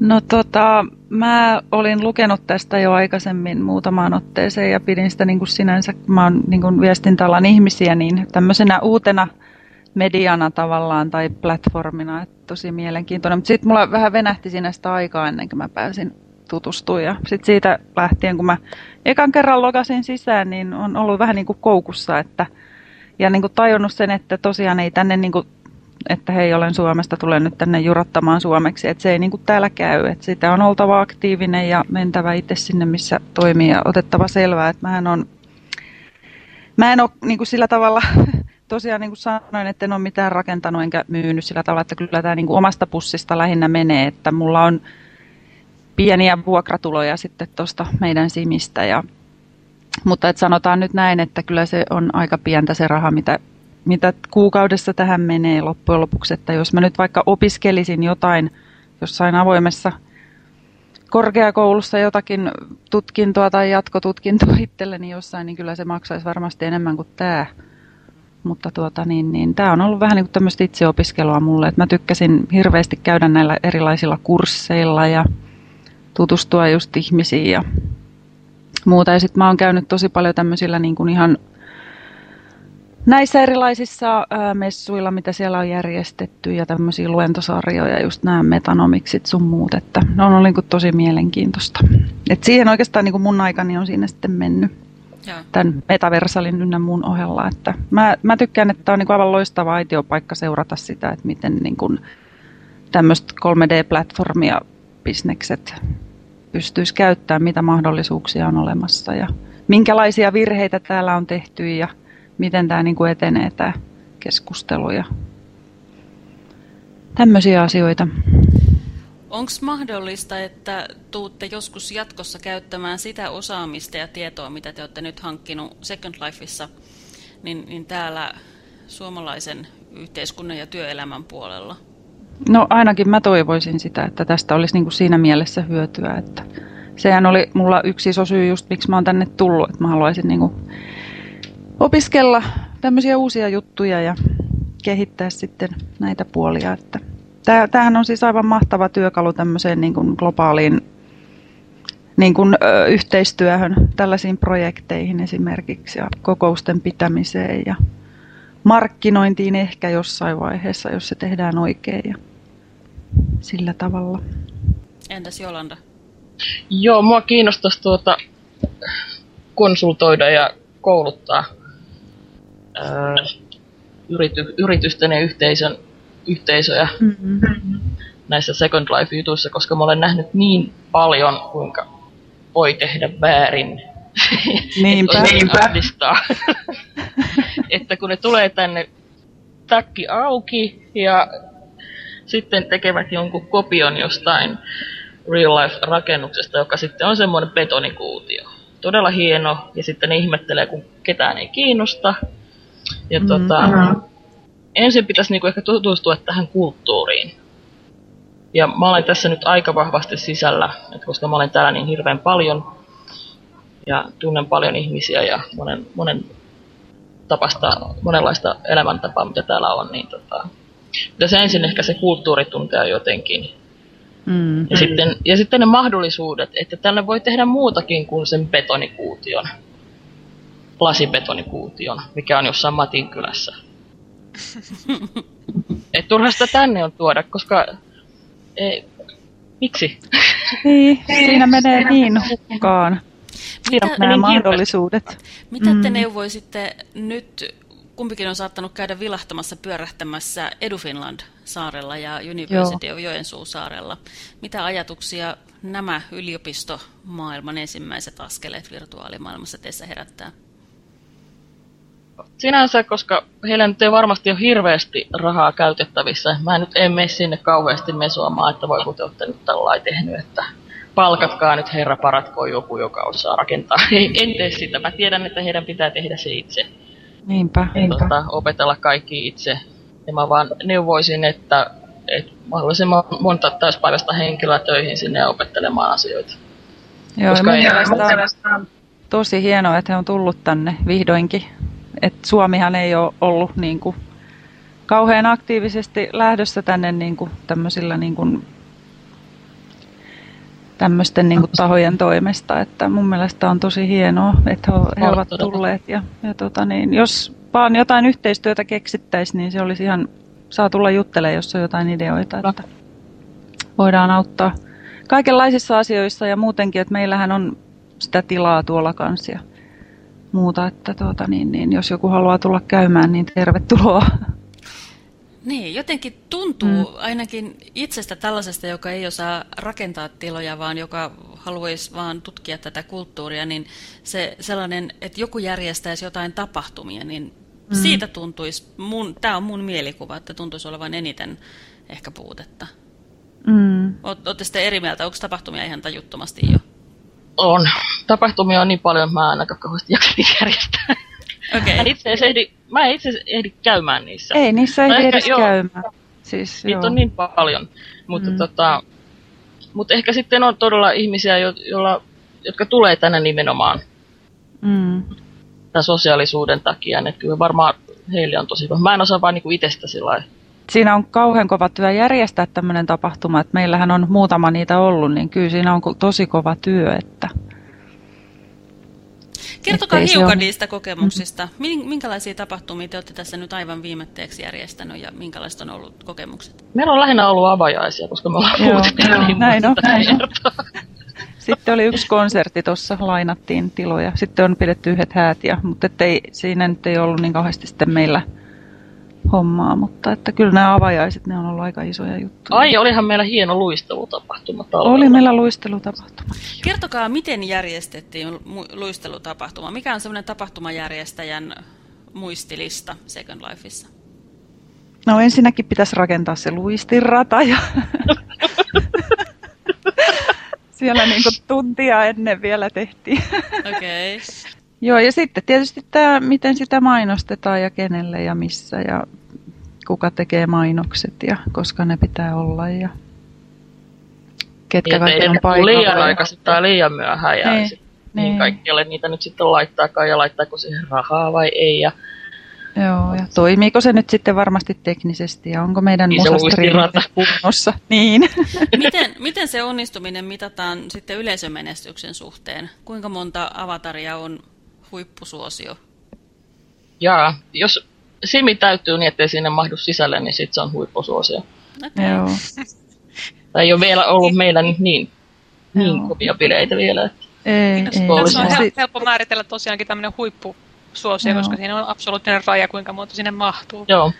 No tota, mä olin lukenut tästä jo aikaisemmin muutamaan otteeseen ja pidin sitä niin kuin sinänsä, kun mä oon niin kuin viestintäalan ihmisiä, niin tämmöisenä uutena mediana tavallaan tai platformina, että tosi mielenkiintoinen. Mutta sitten mulla vähän venähti siinä sitä aikaa ennen kuin mä pääsin tutustumaan ja sitten siitä lähtien, kun mä ekan kerran logasin sisään, niin on ollut vähän niin kuin koukussa, että ja niin kuin tajunnut sen, että tosiaan ei tänne, niin kuin, että hei olen Suomesta, tulen nyt tänne jurattamaan suomeksi, että se ei niin kuin täällä käy, että sitä on oltava aktiivinen ja mentävä itse sinne, missä toimii ja otettava selvää, että mähän on, mä en ole niin kuin sillä tavalla tosiaan niin kuin sanoin, että en ole mitään rakentanut enkä myynyt sillä tavalla, että kyllä tämä niin kuin omasta pussista lähinnä menee, että mulla on pieniä vuokratuloja sitten tuosta meidän simistä. Ja, mutta et sanotaan nyt näin, että kyllä se on aika pientä se raha, mitä, mitä kuukaudessa tähän menee loppujen lopuksi. Että jos mä nyt vaikka opiskelisin jotain jossain avoimessa korkeakoulussa jotakin tutkintoa tai jatkotutkintoa itselleni jossain, niin kyllä se maksaisi varmasti enemmän kuin tämä. Mutta tuota, niin, niin, tämä on ollut vähän niin kuin tämmöistä itseopiskelua mulle. Että mä tykkäsin hirveästi käydä näillä erilaisilla kursseilla ja tutustua just ihmisiin ja muuta. Ja sitten mä oon käynyt tosi paljon tämmöisillä niin kuin ihan näissä erilaisissa messuilla, mitä siellä on järjestetty ja tämmöisiä luentosarjoja, just nämä metanomiksit sun muut, että ne on ollut niin kuin tosi mielenkiintoista. Et siihen oikeastaan niin kuin mun aikani on siinä sitten mennyt Joo. tämän metaversalin ynnä muun ohella. Että mä, mä tykkään, että on niin kuin aivan loistava aitiopaikka seurata sitä, että miten niin kuin tämmöistä 3D-platformia bisnekset pystyisi käyttämään, mitä mahdollisuuksia on olemassa ja minkälaisia virheitä täällä on tehty ja miten tämä niin kuin etenee tämä keskustelu ja tämmöisiä asioita. Onko mahdollista, että tuutte joskus jatkossa käyttämään sitä osaamista ja tietoa, mitä te olette nyt hankkinut Second Lifeissa, niin, niin täällä suomalaisen yhteiskunnan ja työelämän puolella? No ainakin mä toivoisin sitä, että tästä olisi niin kuin siinä mielessä hyötyä. Että sehän oli mulla yksi iso syy just, miksi mä oon tänne tullut, että mä haluaisin niin kuin opiskella tämmöisiä uusia juttuja ja kehittää sitten näitä puolia. Että tämähän on siis aivan mahtava työkalu tämmöiseen niin kuin globaaliin niin kuin, yhteistyöhön, tällaisiin projekteihin esimerkiksi ja kokousten pitämiseen ja markkinointiin ehkä jossain vaiheessa, jos se tehdään oikein ja sillä tavalla. Entäs Jolanda? Joo, mua kiinnostaisi tuota konsultoida ja kouluttaa ää, yrity, yritysten ja yhteisön, yhteisöjä mm-hmm. näissä Second Life-jutuissa, koska mä olen nähnyt niin paljon, kuinka voi tehdä väärin Niinpä. ahdistaa. että kun ne tulee tänne takki auki ja sitten tekevät jonkun kopion jostain real life rakennuksesta, joka sitten on semmoinen betonikuutio. Todella hieno, ja sitten ne ihmettelee, kun ketään ei kiinnosta. Ja mm, tota, mm. ensin pitäisi niinku ehkä tutustua tähän kulttuuriin. Ja mä olen tässä nyt aika vahvasti sisällä, että koska mä olen täällä niin hirveän paljon, ja tunnen paljon ihmisiä ja monen, monen tapasta, monenlaista elämäntapaa, mitä täällä on, niin tota, pitäisi ensin ehkä se kulttuuri tuntea jotenkin. Mm. Ja, sitten, ja sitten ne mahdollisuudet, että tällä voi tehdä muutakin kuin sen betonikuution, lasibetonikuution, mikä on jossain Matin kylässä. Et turha sitä tänne on tuoda, koska ei, miksi? Niin, siinä menee niin hukkaan. Mitä, nämä niin mahdollisuudet. Mitä te mm. neuvoisitte nyt, kumpikin on saattanut käydä vilahtamassa, pyörähtämässä EduFinland-saarella ja University Joo. of Joensuu-saarella. Mitä ajatuksia nämä yliopistomaailman ensimmäiset askeleet virtuaalimaailmassa teissä herättää? Sinänsä, koska heillä nyt ei varmasti ole hirveästi rahaa käytettävissä. Mä nyt en mene sinne kauheasti mesuamaan, että voi kun te olette nyt tällainen tehnyt, että palkatkaa nyt herra paratkoon joku, joka osaa rakentaa. en tee sitä. Mä tiedän, että heidän pitää tehdä se itse. Niinpä. niinpä. Tota, opetella kaikki itse. Ja mä vaan neuvoisin, että, että mahdollisimman monta täyspäiväistä henkilöä töihin sinne opettelemaan asioita. Joo, Koska ei on tosi hienoa, että he on tullut tänne vihdoinkin. Et Suomihan ei ole ollut niin kuin, kauhean aktiivisesti lähdössä tänne niin kuin, tämmöisillä niin kuin, tämmöisten niin kuin, tahojen toimesta. Että mun mielestä on tosi hienoa, että he, he ovat tulleet. Ja, ja tota, niin, jos vaan jotain yhteistyötä keksittäisiin, niin se olisi ihan, saa tulla juttelemaan, jos on jotain ideoita, että voidaan auttaa kaikenlaisissa asioissa ja muutenkin, että meillähän on sitä tilaa tuolla kanssa. muuta, että tuota, niin, niin, jos joku haluaa tulla käymään, niin tervetuloa. Niin, jotenkin tuntuu mm. ainakin itsestä tällaisesta, joka ei osaa rakentaa tiloja, vaan joka haluaisi vaan tutkia tätä kulttuuria, niin se sellainen, että joku järjestäisi jotain tapahtumia, niin mm. siitä tuntuisi, mun, tämä on mun mielikuva, että tuntuisi olevan eniten ehkä puutetta. Mm. Olette sitten eri mieltä, onko tapahtumia ihan tajuttomasti jo? On. Tapahtumia on niin paljon, että mä en aika kauheasti jaksa järjestää. Okay. Mä, itse ehdi, mä itse ehdi käymään niissä. Ei, niissä ei ehkä, edes joo, käymään. Siis, Niitä joo. on niin paljon. Mutta mm. tota, mut ehkä sitten on todella ihmisiä, jo, joilla, jotka tulee tänne nimenomaan mm. tämän sosiaalisuuden takia. Että kyllä varmaan heille on tosi hyvä. Mä en osaa vaan niinku itsestä sillä Siinä on kauhean kova työ järjestää tämmöinen tapahtuma, että meillähän on muutama niitä ollut, niin kyllä siinä on tosi kova työ, että Kertokaa Ettei hiukan niistä kokemuksista. Minkälaisia tapahtumia te olette tässä nyt aivan viimetteeksi järjestänyt ja minkälaiset on ollut kokemukset? Meillä on lähinnä ollut avajaisia, koska me ollaan joo, joo, niin näin on, näin on. Sitten oli yksi konsertti tuossa, lainattiin tiloja. Sitten on pidetty yhdet häät, ja, mutta ettei, siinä nyt ei ollut niin kauheasti sitten meillä hommaa, mutta että kyllä nämä avajaiset, ne on ollut aika isoja juttuja. Ai, olihan meillä hieno luistelutapahtuma talvella. Oli meillä luistelutapahtuma. Kertokaa, miten järjestettiin luistelutapahtuma? Mikä on semmoinen tapahtumajärjestäjän muistilista Second Lifeissa? No ensinnäkin pitäisi rakentaa se luistinrata ja siellä niin tuntia ennen vielä tehtiin. Okei. Okay. Joo, ja sitten tietysti tämä, miten sitä mainostetaan ja kenelle ja missä ja kuka tekee mainokset ja koska ne pitää olla ja ketkä kaikki on paikalla. liian aikaisin tai liian myöhään ja niin, sit, niin. niin kaikkialle niitä nyt sitten laittaakaan ja laittaako siihen rahaa vai ei. Ja, Joo, ja toimiiko se nyt sitten varmasti teknisesti ja onko meidän niin kunnossa? Niin. Miten, miten se onnistuminen mitataan sitten yleisömenestyksen suhteen? Kuinka monta avataria on huippusuosio? Jaa, jos simi täytyy niin, ettei sinne mahdu sisälle, niin sitten se on huippusuosio. Okay. Joo. Tai ei ole vielä ollut meillä niin, niin, niin kovia bileitä vielä. Että ei, ei. Tässä on hel- helppo määritellä tosiaankin tämmöinen huippusuosio, Joo. koska siinä on absoluuttinen raja, kuinka monta sinne mahtuu. Joo.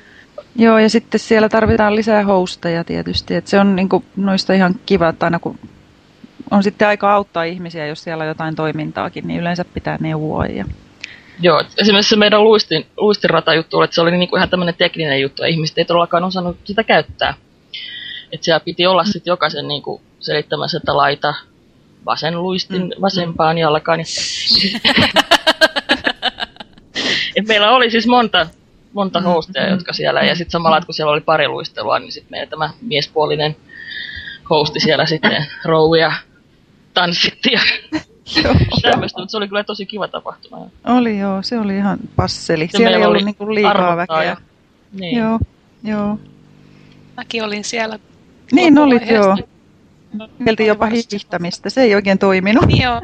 Joo, ja sitten siellä tarvitaan lisää hosteja tietysti. että se on niin kuin, noista ihan kiva, että aina kun on sitten aika auttaa ihmisiä, jos siellä on jotain toimintaakin, niin yleensä pitää neuvoa. Ja... Joo, esimerkiksi se meidän luistin, luistinrata-juttu, että se oli niinku ihan tämmöinen tekninen juttu, ja ihmiset ei todellakaan osannut sitä käyttää. Että siellä piti olla sitten jokaisen niinku selittämässä, että laita vasen luistin mm. vasempaan jalkaan. Et meillä oli siis monta, monta mm. hostia, jotka siellä, ja sitten samalla, kun siellä oli pari luistelua, niin sitten meidän tämä miespuolinen hosti siellä sitten rouvia tanssitti ja tämmöistä, mutta se oli kyllä tosi kiva tapahtuma. Oli joo, se oli ihan passeli. Ja siellä ei ollut niinku liikaa väkeä. Ja, niin. Joo, joo. Mäkin olin siellä. Niin olit joo. Mielti jopa hiihtämistä, se ei oikein toiminut. Niin joo.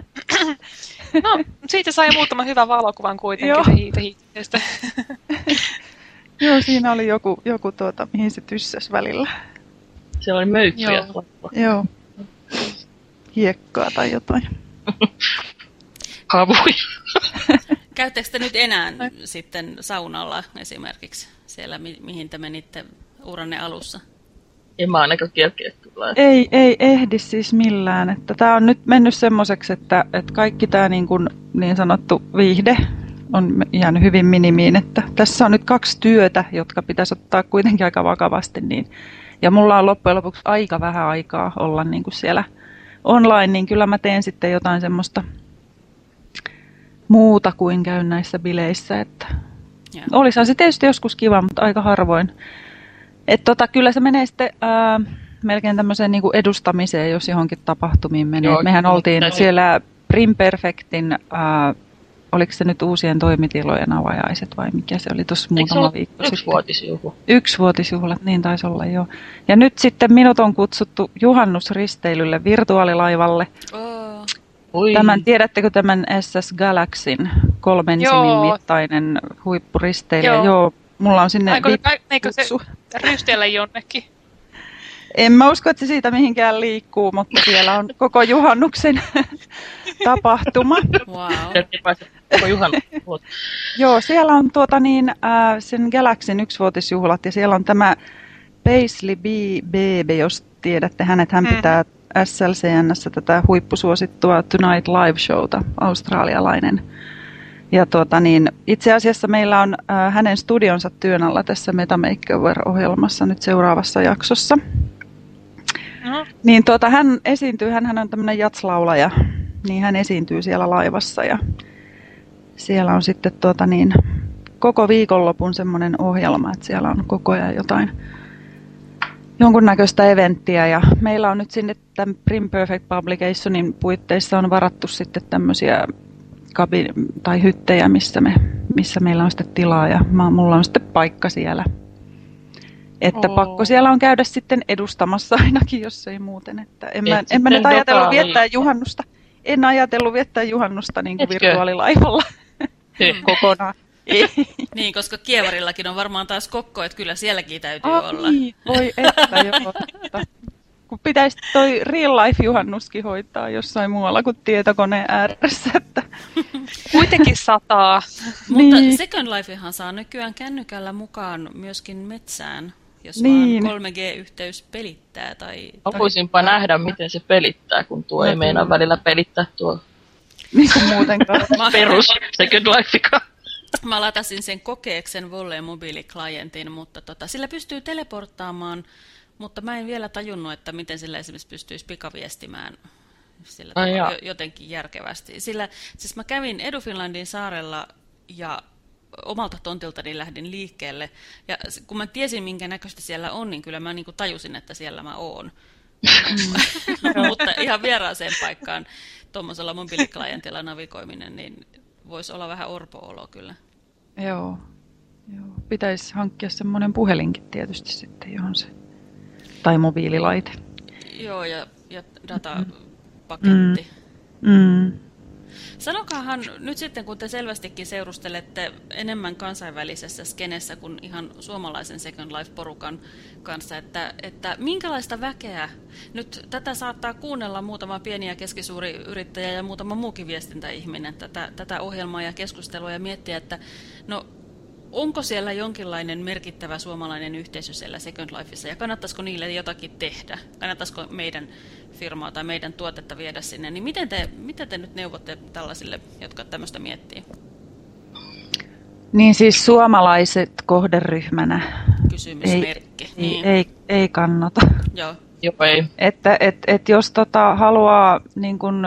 No, siitä sai muutama hyvä valokuvan kuitenkin joo. hiihtämisestä. joo, siinä oli joku, joku tuota, mihin se tyssäs välillä. Se oli möykkyjä. Joo. joo hiekkaa tai jotain. Havui. Käyttekö te nyt enää sitten saunalla esimerkiksi siellä, mi mihin te menitte uranne alussa? En mä ainakaan kerkeä Ei, ei ehdi siis millään. Että tämä on nyt mennyt semmoiseksi, että, että kaikki tämä niin, kuin niin sanottu viihde on jäänyt hyvin minimiin. Että tässä on nyt kaksi työtä, jotka pitäisi ottaa kuitenkin aika vakavasti. Niin, ja mulla on loppujen lopuksi aika vähän aikaa olla niin kuin siellä – online, niin kyllä mä teen sitten jotain semmoista muuta kuin käyn näissä bileissä. Että yeah. Olisihan se tietysti joskus kiva, mutta aika harvoin. Et tota, kyllä se menee sitten ää, melkein tämmöiseen niin kuin edustamiseen, jos johonkin tapahtumiin menee. Joo, Mehän oltiin niin. siellä Primperfectin ää, oliko se nyt uusien toimitilojen avajaiset vai mikä se oli tuossa muutama viikko yksi vuotisjuhla? Yksi vuotisjuhla, niin taisi olla joo. Ja nyt sitten minut on kutsuttu juhannusristeilylle virtuaalilaivalle. Oh. Tämän, tiedättekö tämän SS Galaxin kolmen joo. simin mittainen huippuristeilijä? Joo. joo. Mulla on sinne Aiko, eikö se risteillä jonnekin? En mä usko, että se siitä mihinkään liikkuu, mutta siellä on koko juhannuksen tapahtuma. Wow. Joo, siellä on tuota niin, äh, sen Galaxin yksivuotisjuhlat ja siellä on tämä Paisley B. Baby, jos tiedätte hänet, hän mm. pitää SLCNssä tätä huippusuosittua Tonight Live-showta, australialainen. Ja tuota niin, itse asiassa meillä on äh, hänen studionsa työn alla tässä Meta Makeover-ohjelmassa nyt seuraavassa jaksossa. No. Niin tuota, hän esiintyy, hän on tämmöinen jatslaulaja, niin hän esiintyy siellä laivassa ja siellä on sitten tuota niin, koko viikonlopun semmoinen ohjelma, että siellä on koko ajan jotain jonkunnäköistä eventtiä ja meillä on nyt sinne tämän Prim Perfect Publicationin puitteissa on varattu sitten tämmöisiä kabin, tai hyttejä, missä, me, missä meillä on sitten tilaa ja mä, mulla on sitten paikka siellä. Että oh. pakko siellä on käydä sitten edustamassa ainakin, jos ei muuten. Että en, mä, en mä nyt ajatellut viettää juhannusta. En ajatellut viettää juhannusta niin kuin virtuaalilaivalla kokonaan. niin, koska Kievarillakin on varmaan taas kokko, että kyllä sielläkin täytyy ah, olla. Niin, voi että joo. Kun pitäisi toi real life juhannuskin hoitaa jossain muualla kuin tietokoneen ääressä. Että... Kuitenkin sataa. Mutta niin. Second Lifehan saa nykyään kännykällä mukaan myöskin metsään, jos niin. vaan 3G-yhteys pelittää. Tai... Haluaisinpa tai... nähdä, miten se pelittää, kun tuo ei meinaa välillä pelittää tuo niin kuin muutenkaan. Perus Second Lifeika. Mä latasin sen kokeeksen Volleen mobiiliklientin, mutta tota, sillä pystyy teleporttaamaan, mutta mä en vielä tajunnut, että miten sillä esimerkiksi pystyisi pikaviestimään sillä Ai jotenkin järkevästi. Sillä siis mä kävin Edufinlandin saarella ja omalta tontiltani lähdin liikkeelle. Ja kun mä tiesin, minkä näköistä siellä on, niin kyllä mä niin kuin tajusin, että siellä mä oon. Mutta ihan vieraaseen paikkaan tuommoisella mobiiliklientilla navigoiminen, niin voisi olla vähän orpo-olo kyllä. Joo. Joo. Pitäisi hankkia semmoinen puhelinkin tietysti sitten, johon se... Tai mobiililaite. Joo, ja, ja datapaketti. Mm. Mm. Sanokaahan nyt sitten, kun te selvästikin seurustelette enemmän kansainvälisessä skenessä kuin ihan suomalaisen Second Life-porukan kanssa, että, että minkälaista väkeä, nyt tätä saattaa kuunnella muutama pieni ja keskisuuri yrittäjä ja muutama muukin viestintäihminen, tätä, tätä ohjelmaa ja keskustelua ja miettiä, että no onko siellä jonkinlainen merkittävä suomalainen yhteisö siellä Second Lifeissa ja kannattaisiko niille jotakin tehdä? Kannattaisiko meidän firmaa tai meidän tuotetta viedä sinne? Niin miten te, miten te nyt neuvotte tällaisille, jotka tämmöistä miettii? Niin siis suomalaiset kohderyhmänä. Kysymysmerkki. Ei, niin. ei, ei kannata. Joo. Joo, ei. Että et, et jos tota, haluaa niin kun,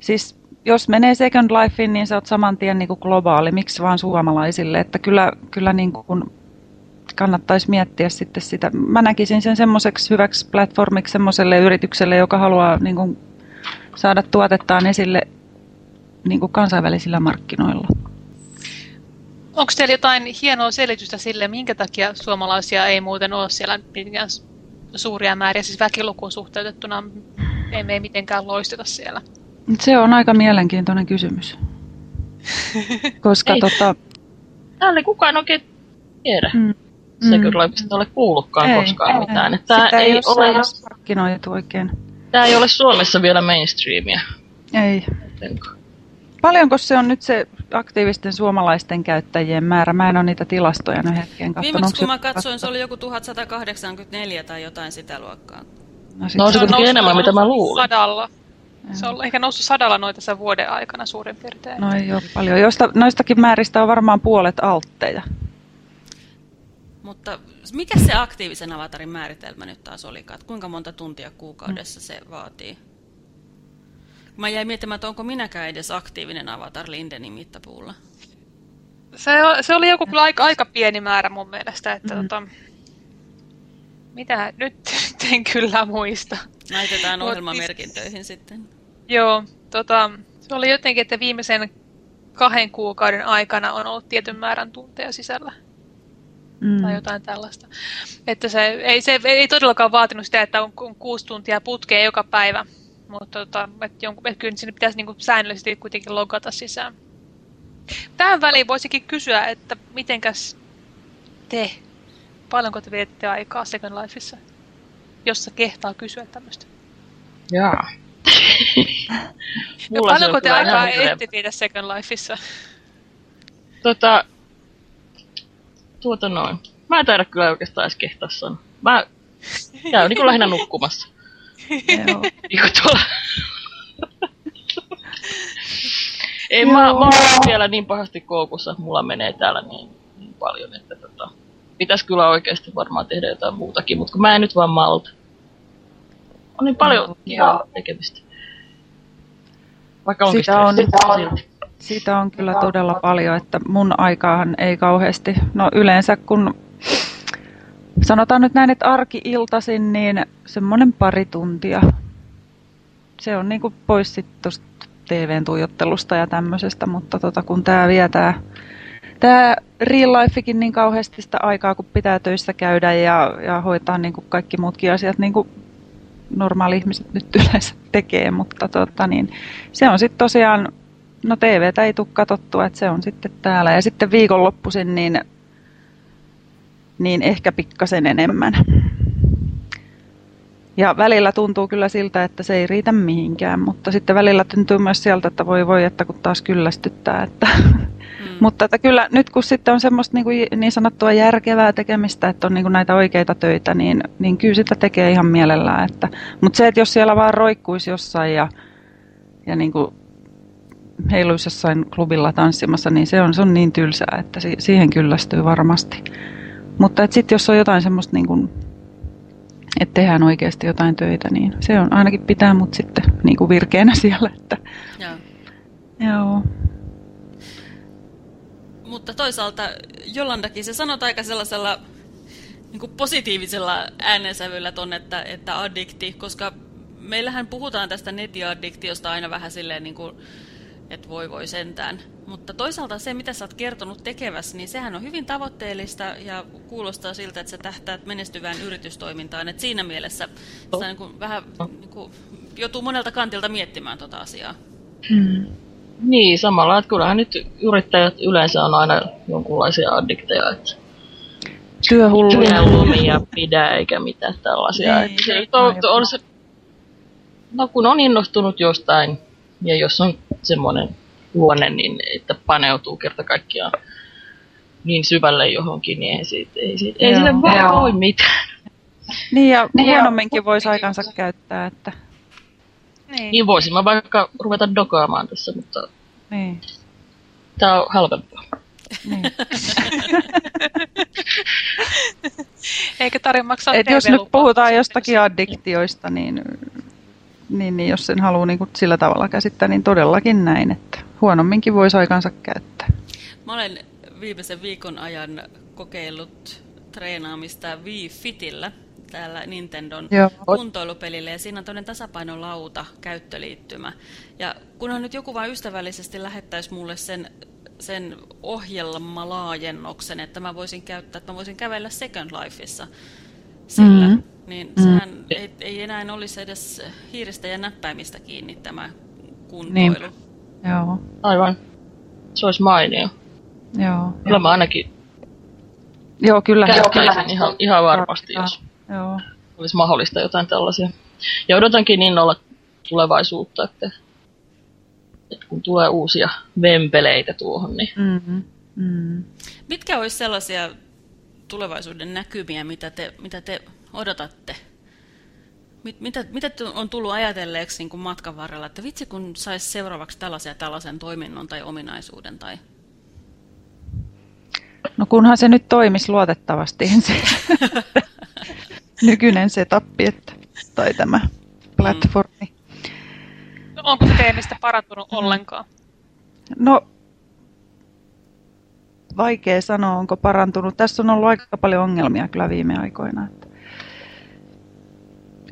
siis jos menee Second Lifein, niin sä oot saman tien niin kuin globaali, miksi vaan suomalaisille, että kyllä, kyllä niin kuin kannattaisi miettiä sitten sitä. Mä näkisin sen semmoiseksi hyväksi platformiksi semmoiselle yritykselle, joka haluaa niin kuin, saada tuotettaan esille niin kuin kansainvälisillä markkinoilla. Onko teillä jotain hienoa selitystä sille, minkä takia suomalaisia ei muuten ole siellä suuria määriä, siis väkilukuun suhteutettuna emme mitenkään loisteta siellä? Se on aika mielenkiintoinen kysymys. Koska ei. tota... Täällä ei kukaan oikein tiedä. Mm. Se mm. kyllä ei ole kuullutkaan ei, koskaan ei, mitään. Että Sitä ei, ei ole markkinoitu oikein. Tämä ei ole Suomessa vielä mainstreamia. Ei. Paljonko se on nyt se aktiivisten suomalaisten käyttäjien määrä? Mä en ole niitä tilastoja nyt hetken katsonut. Viimeksi kun mä katsoin, se oli joku 1184 tai jotain sitä luokkaa. No, no on se kuitenkin enemmän, mitä mä luulen. Sadalla. Se on ehkä noussut sadalla noita sen vuoden aikana suurin piirtein. No ei ole paljon. Joista, noistakin määristä on varmaan puolet altteja. Mutta mikä se aktiivisen avatarin määritelmä nyt taas olikaan? Kuinka monta tuntia kuukaudessa se vaatii? Mä jäin miettimään, että onko minäkään edes aktiivinen avatar Lindenin mittapuulla. Se, se oli joku kyllä aika, aika pieni määrä mun mielestä, että mm. tota, mitä nyt en kyllä muista. Laitetaan ohjelmamerkintöihin sitten. Joo, tota, se oli jotenkin, että viimeisen kahden kuukauden aikana on ollut tietyn määrän tunteja sisällä. Mm. Tai jotain tällaista. Että se ei, se ei todellakaan vaatinut sitä, että on, on kuusi tuntia putkea joka päivä. Mutta tota, että jonkun, että kyllä sinne pitäisi niinku säännöllisesti kuitenkin logata sisään. Tähän väliin voisikin kysyä, että mitenkäs te, paljonko te viette aikaa Second Lifeissa? Jos sä kehtaa kysyä tämmöistä. Jaa. No, Mulla on paljonko te aikaa ette viedä Second Lifeissa? Tota, tuota noin. Mä en taida kyllä oikeastaan edes kehtaa sanoa. Mä käyn niin lähinnä nukkumassa. Joo. Niin kuin tuolla. Ei, mä, mä oon vielä niin pahasti koukussa, että mulla menee täällä niin, niin paljon, että tota, pitäisi kyllä oikeasti varmaan tehdä jotain muutakin, mutta kun mä en nyt vaan malta. On niin paljon ihan tekemistä. Vaikka onkin Sitä on- stressiä silti. Siitä on kyllä todella paljon, että mun aikaahan ei kauheasti, no yleensä kun sanotaan nyt näin, että arki-iltaisin, niin semmoinen pari tuntia. Se on niinku pois sitten TVn tuijottelusta ja tämmöisestä, mutta tota, kun tämä vie tää, tää real lifekin niin kauheasti sitä aikaa, kun pitää töissä käydä ja, ja hoitaa niin kuin kaikki muutkin asiat, niin kuin normaali ihmiset nyt yleensä tekee, mutta tota, niin, se on sitten tosiaan No TVtä ei tule katsottua, että se on sitten täällä. Ja sitten viikonloppuisin niin, niin ehkä pikkasen enemmän. Ja välillä tuntuu kyllä siltä, että se ei riitä mihinkään, mutta sitten välillä tuntuu myös sieltä, että voi voi, että kun taas kyllästyttää. Että. Mm. mutta että kyllä nyt kun sitten on semmoista niin, kuin niin sanottua järkevää tekemistä, että on niin kuin näitä oikeita töitä, niin, niin kyllä sitä tekee ihan mielellään. Että, mutta se, että jos siellä vaan roikkuisi jossain ja, ja niin kuin heiluisi jossain klubilla tanssimassa, niin se on, se on niin tylsää, että si- siihen kyllästyy varmasti. Mutta sitten jos on jotain semmoista, niin kuin, että tehdään oikeasti jotain töitä, niin se on ainakin pitää mut sitten niin kuin virkeänä siellä. Että, Joo. joo. Mutta toisaalta Jolandakin se sanot aika sellaisella niin kuin positiivisella äänensävyllä ton, että, että addikti, koska meillähän puhutaan tästä netiaddiktiosta aina vähän silleen niin kuin, että voi voi sentään. Mutta toisaalta se, mitä sä oot kertonut tekevässä, niin sehän on hyvin tavoitteellista ja kuulostaa siltä, että sä tähtäät menestyvään yritystoimintaan. Et siinä mielessä sitä niin kuin vähän niin kuin, joutuu monelta kantilta miettimään tota asiaa. Mm. Niin, samalla, että kyllähän nyt yrittäjät yleensä on aina jonkunlaisia addikteja, että Työhulluja. työllumia pidä eikä mitään tällaisia. Niin, Että se on, aivan. on se, no kun on innostunut jostain, ja jos on semmoinen luonne, niin että paneutuu kerta kaikkiaan niin syvälle johonkin, niin ei, siitä, ei, siitä, ei sille vaan voi mitään. Niin ja huonomminkin voisi aikansa käyttää, että Niin. Niin voisin mä vaikka ruveta dokaamaan tässä, mutta niin, tää on halvempaa. niin. Eikä tarvitse maksaa Et jos nyt puhutaan jostakin addiktioista, niin, niin, niin jos sen haluaa niin kuin sillä tavalla käsittää, niin todellakin näin, että huonomminkin voisi aikansa käyttää. Mä olen viimeisen viikon ajan kokeillut treenaamista Wii Fitillä täällä Nintendon Joo. kuntoilupelille ja siinä on tämmöinen tasapainolauta käyttöliittymä. Ja kunhan nyt joku vain ystävällisesti lähettäisi mulle sen, sen ohjelmalaajennoksen, että mä voisin käyttää, että mä voisin kävellä Second Lifeissa sillä, Mhm. niin sehän ei, ei enää olisi edes hiiristä ja näppäimistä kiinni tämä kuntoilu. Niinpä. Joo, Aivan. Se olisi mainio. joo. Kyllä mä ainakin Joo, kyllä. käyttäisin ihan, ihan varmasti, jos Joo. olisi mahdollista jotain tällaisia. Ja odotankin innolla tulevaisuutta, että, että kun tulee uusia vempeleitä tuohon, niin Mm-hmm. Mm. Mitkä olisi sellaisia tulevaisuuden näkymiä, mitä te, mitä te odotatte? Mit, mitä, mitä on tullut ajatelleeksi niin kuin matkan varrella, että vitsi kun saisi seuraavaksi tällaisen tällaisen toiminnon tai ominaisuuden? Tai... No kunhan se nyt toimisi luotettavasti ensin. Nykyinen setup, että, tai tämä platformi. No, Onko tekemistä parantunut ollenkaan? No, vaikea sanoa, onko parantunut. Tässä on ollut aika paljon ongelmia kyllä viime aikoina. Että.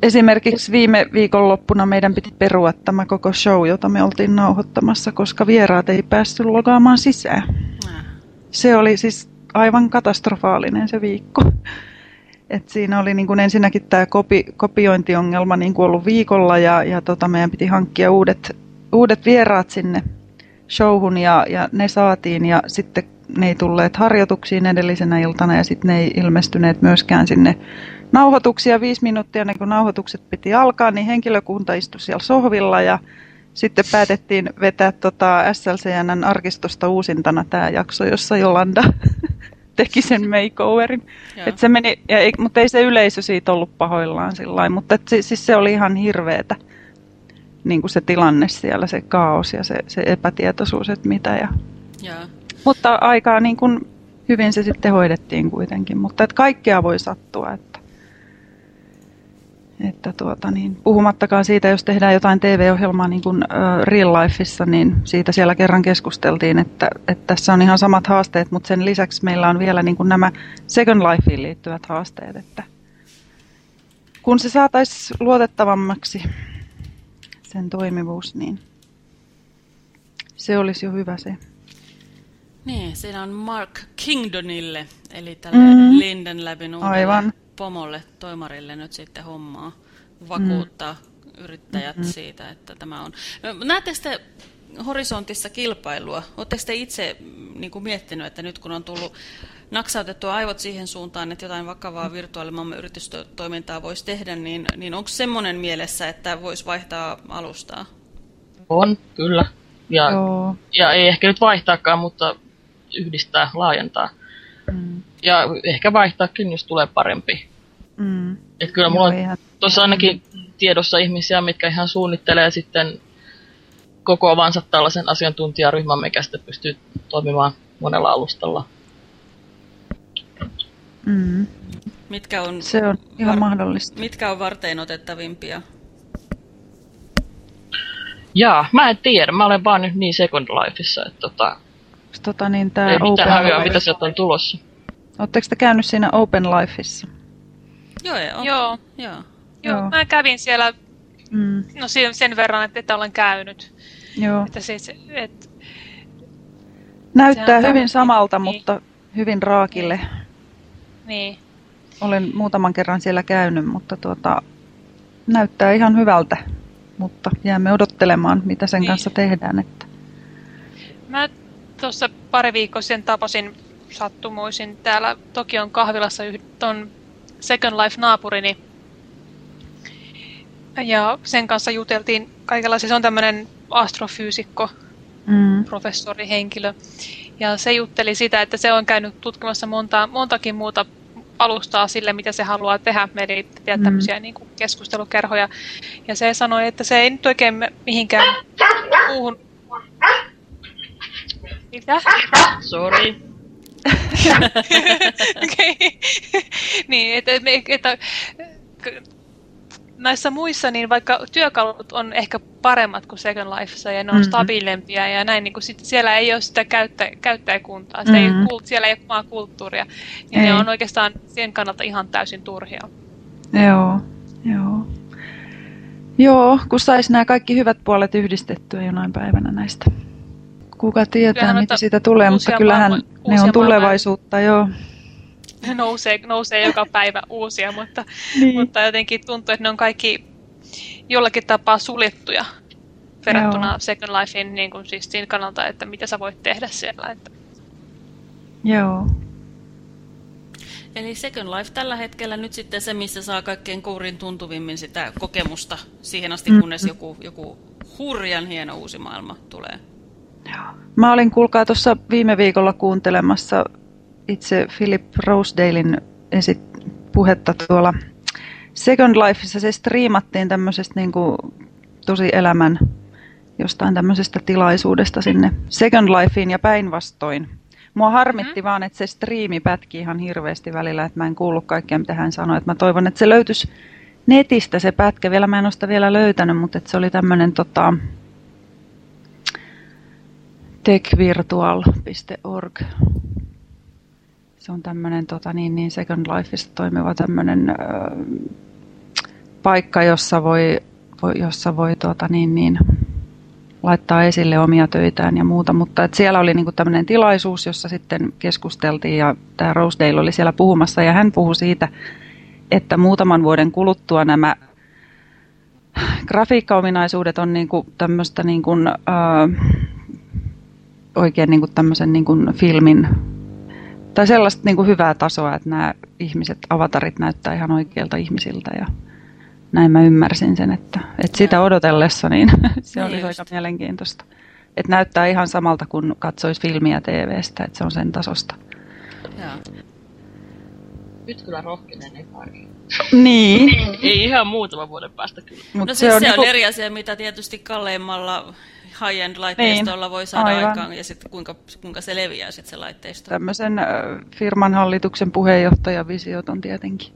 Esimerkiksi viime viikonloppuna meidän piti perua tämä koko show, jota me oltiin nauhoittamassa, koska vieraat ei päässyt logaamaan sisään. Äh. Se oli siis aivan katastrofaalinen se viikko. Et siinä oli niin kuin ensinnäkin tämä kopi, kopiointiongelma niin kuin ollut viikolla ja, ja tota, meidän piti hankkia uudet, uudet vieraat sinne showhun ja, ja ne saatiin ja sitten ne ei tulleet harjoituksiin edellisenä iltana ja sitten ne ei ilmestyneet myöskään sinne nauhoituksia viisi minuuttia ennen kuin nauhoitukset piti alkaa, niin henkilökunta istui siellä sohvilla ja sitten päätettiin vetää tota SLCNn arkistosta uusintana tämä jakso, jossa Jolanda teki sen makeoverin. Et se meni, ja ei, mutta ei se yleisö siitä ollut pahoillaan sillä mutta et siis se oli ihan hirveetä niin kuin se tilanne siellä, se kaos ja se, se epätietoisuus, että mitä. Ja... Ja. Mutta aikaa niin kuin hyvin se sitten hoidettiin kuitenkin, mutta että kaikkea voi sattua. Että, että tuota, niin, puhumattakaan siitä, jos tehdään jotain TV-ohjelmaa niin kuin uh, real lifeissa, niin siitä siellä kerran keskusteltiin, että, että tässä on ihan samat haasteet, mutta sen lisäksi meillä on vielä niin kuin nämä second lifeen liittyvät haasteet, että kun se saataisiin luotettavammaksi sen toimivuus, niin se olisi jo hyvä se. Niin, siinä on Mark Kingdonille, eli tälle mm. Linden Labin Aivan. Pomolle, toimarille nyt sitten hommaa vakuuttaa mm. yrittäjät mm-hmm. siitä, että tämä on. No, näettekö te horisontissa kilpailua? Oletteko te itse mm, niin kuin miettinyt, että nyt kun on tullut naksautettua aivot siihen suuntaan, että jotain vakavaa virtuaalimaailman yritystoimintaa voisi tehdä, niin, niin onko semmoinen mielessä, että voisi vaihtaa alustaa? On, kyllä. Ja, ja ei ehkä nyt vaihtaakaan, mutta yhdistää, laajentaa. Mm. Ja ehkä vaihtaakin, jos tulee parempi. Mm. Et kyllä mulla Joo, on tuossa ainakin tiedossa ihmisiä, mitkä ihan suunnittelee sitten kokoavansa tällaisen asiantuntijaryhmän, mikä sitten pystyy toimimaan monella alustalla. Mm. Mitkä on, Se on ihan var- mahdollista. Mitkä on vartein otettavimpia? Jaa, mä en tiedä. Mä olen vaan nyt niin Second Lifeissa, että tota, tota niin, tää ei mitään hävyä, mitä sieltä on tulossa. Oletteko te käynyt siinä Open Lifeissa? Joo, joo. Joo. joo. joo. Mä kävin siellä mm. no sen, sen verran, että, että olen käynyt. Joo. Että siis, et, Näyttää hyvin samalta, niin. mutta hyvin raakille. Niin. Olen muutaman kerran siellä käynyt, mutta tuota, näyttää ihan hyvältä. Mutta jäämme odottelemaan, mitä sen niin. kanssa tehdään. Että. Mä tuossa pari viikkoa sen tapasin sattumuisin täällä Tokion kahvilassa ton Second Life-naapurini. Ja sen kanssa juteltiin kaikenlaisia. Se on tämmöinen astrofyysikko, mm. professori, henkilö. Ja se jutteli sitä, että se on käynyt tutkimassa monta, montakin muuta alustaa sille, mitä se haluaa tehdä. Eli tehdä mm. tämmöisiä niin kuin keskustelukerhoja. Ja se sanoi, että se ei nyt oikein mihinkään muuhun... Mitä? Sorry. Okay. niin, että, että näissä muissa, niin vaikka työkalut on ehkä paremmat kuin Second Lifeissa ja ne on mm-hmm. stabiilempia ja näin, niin kuin sit siellä ei ole sitä käyttä, käyttäjäkuntaa, sitä mm-hmm. ei ole, siellä ei ole omaa kulttuuria, niin ei. ne on oikeastaan sen kannalta ihan täysin turhia. Joo, joo. Joo, kun saisi nämä kaikki hyvät puolet yhdistettyä jonain päivänä näistä. Kuka tietää, kyllähän mitä siitä tulee, mutta kyllähän ne on tulevaisuutta, maailman... joo. nousee, nousee joka päivä uusia, mutta, niin. mutta jotenkin tuntuu, että ne on kaikki jollakin tapaa suljettuja verrattuna Joo. Second Lifein niin kuin siis siinä kannalta, että mitä sä voit tehdä siellä. Että... Joo. Eli Second Life tällä hetkellä nyt sitten se, missä saa kaikkein kourin tuntuvimmin sitä kokemusta siihen asti, mm. kunnes joku, joku hurjan hieno uusi maailma tulee. Mä olin, kuulkaa, tuossa viime viikolla kuuntelemassa itse Philip Rosedalein esit puhetta tuolla Second Lifeissa. Se striimattiin tämmöisestä niin kuin, tosi elämän jostain tämmöisestä tilaisuudesta sinne Second Lifeen ja päinvastoin. Mua harmitti mm-hmm. vaan, että se striimi pätki ihan hirveästi välillä, että mä en kuullut kaikkea, mitä hän sanoi. Että mä toivon, että se löytyisi netistä se pätkä. Vielä mä en ole sitä vielä löytänyt, mutta että se oli tämmöinen tota, techvirtual.org se on tämmöinen tota, niin, niin Second Lifeista toimiva tämmöinen paikka, jossa voi, voi, jossa voi tota, niin, niin, laittaa esille omia töitään ja muuta, mutta et siellä oli niinku tämmöinen tilaisuus, jossa sitten keskusteltiin ja tämä Rosedale oli siellä puhumassa ja hän puhui siitä, että muutaman vuoden kuluttua nämä grafiikkaominaisuudet on niinku tämmöistä niinku, ö, oikein niinku tämmöisen niinku filmin tai sellaista niin kuin hyvää tasoa, että nämä ihmiset, avatarit näyttää ihan oikeilta ihmisiltä ja näin mä ymmärsin sen, että, että sitä odotellessa niin se Niin oli aika mielenkiintoista. Että näyttää ihan samalta kuin katsoisi filmiä TVstä, että se on sen tasosta. Joo. Nyt kyllä rohkenen epäillä. Niin, Ei ihan muutaman vuoden päästä kyllä. mutta No siis se, on, se niinku- on eri asia, mitä tietysti kalleimmalla high-end laitteistolla Niin, voi saada aivan. aikaan ja sitten kuinka, kuinka se leviää sitten se laitteisto. tämmöisen firman hallituksen puheenjohtajan visiot on tietenkin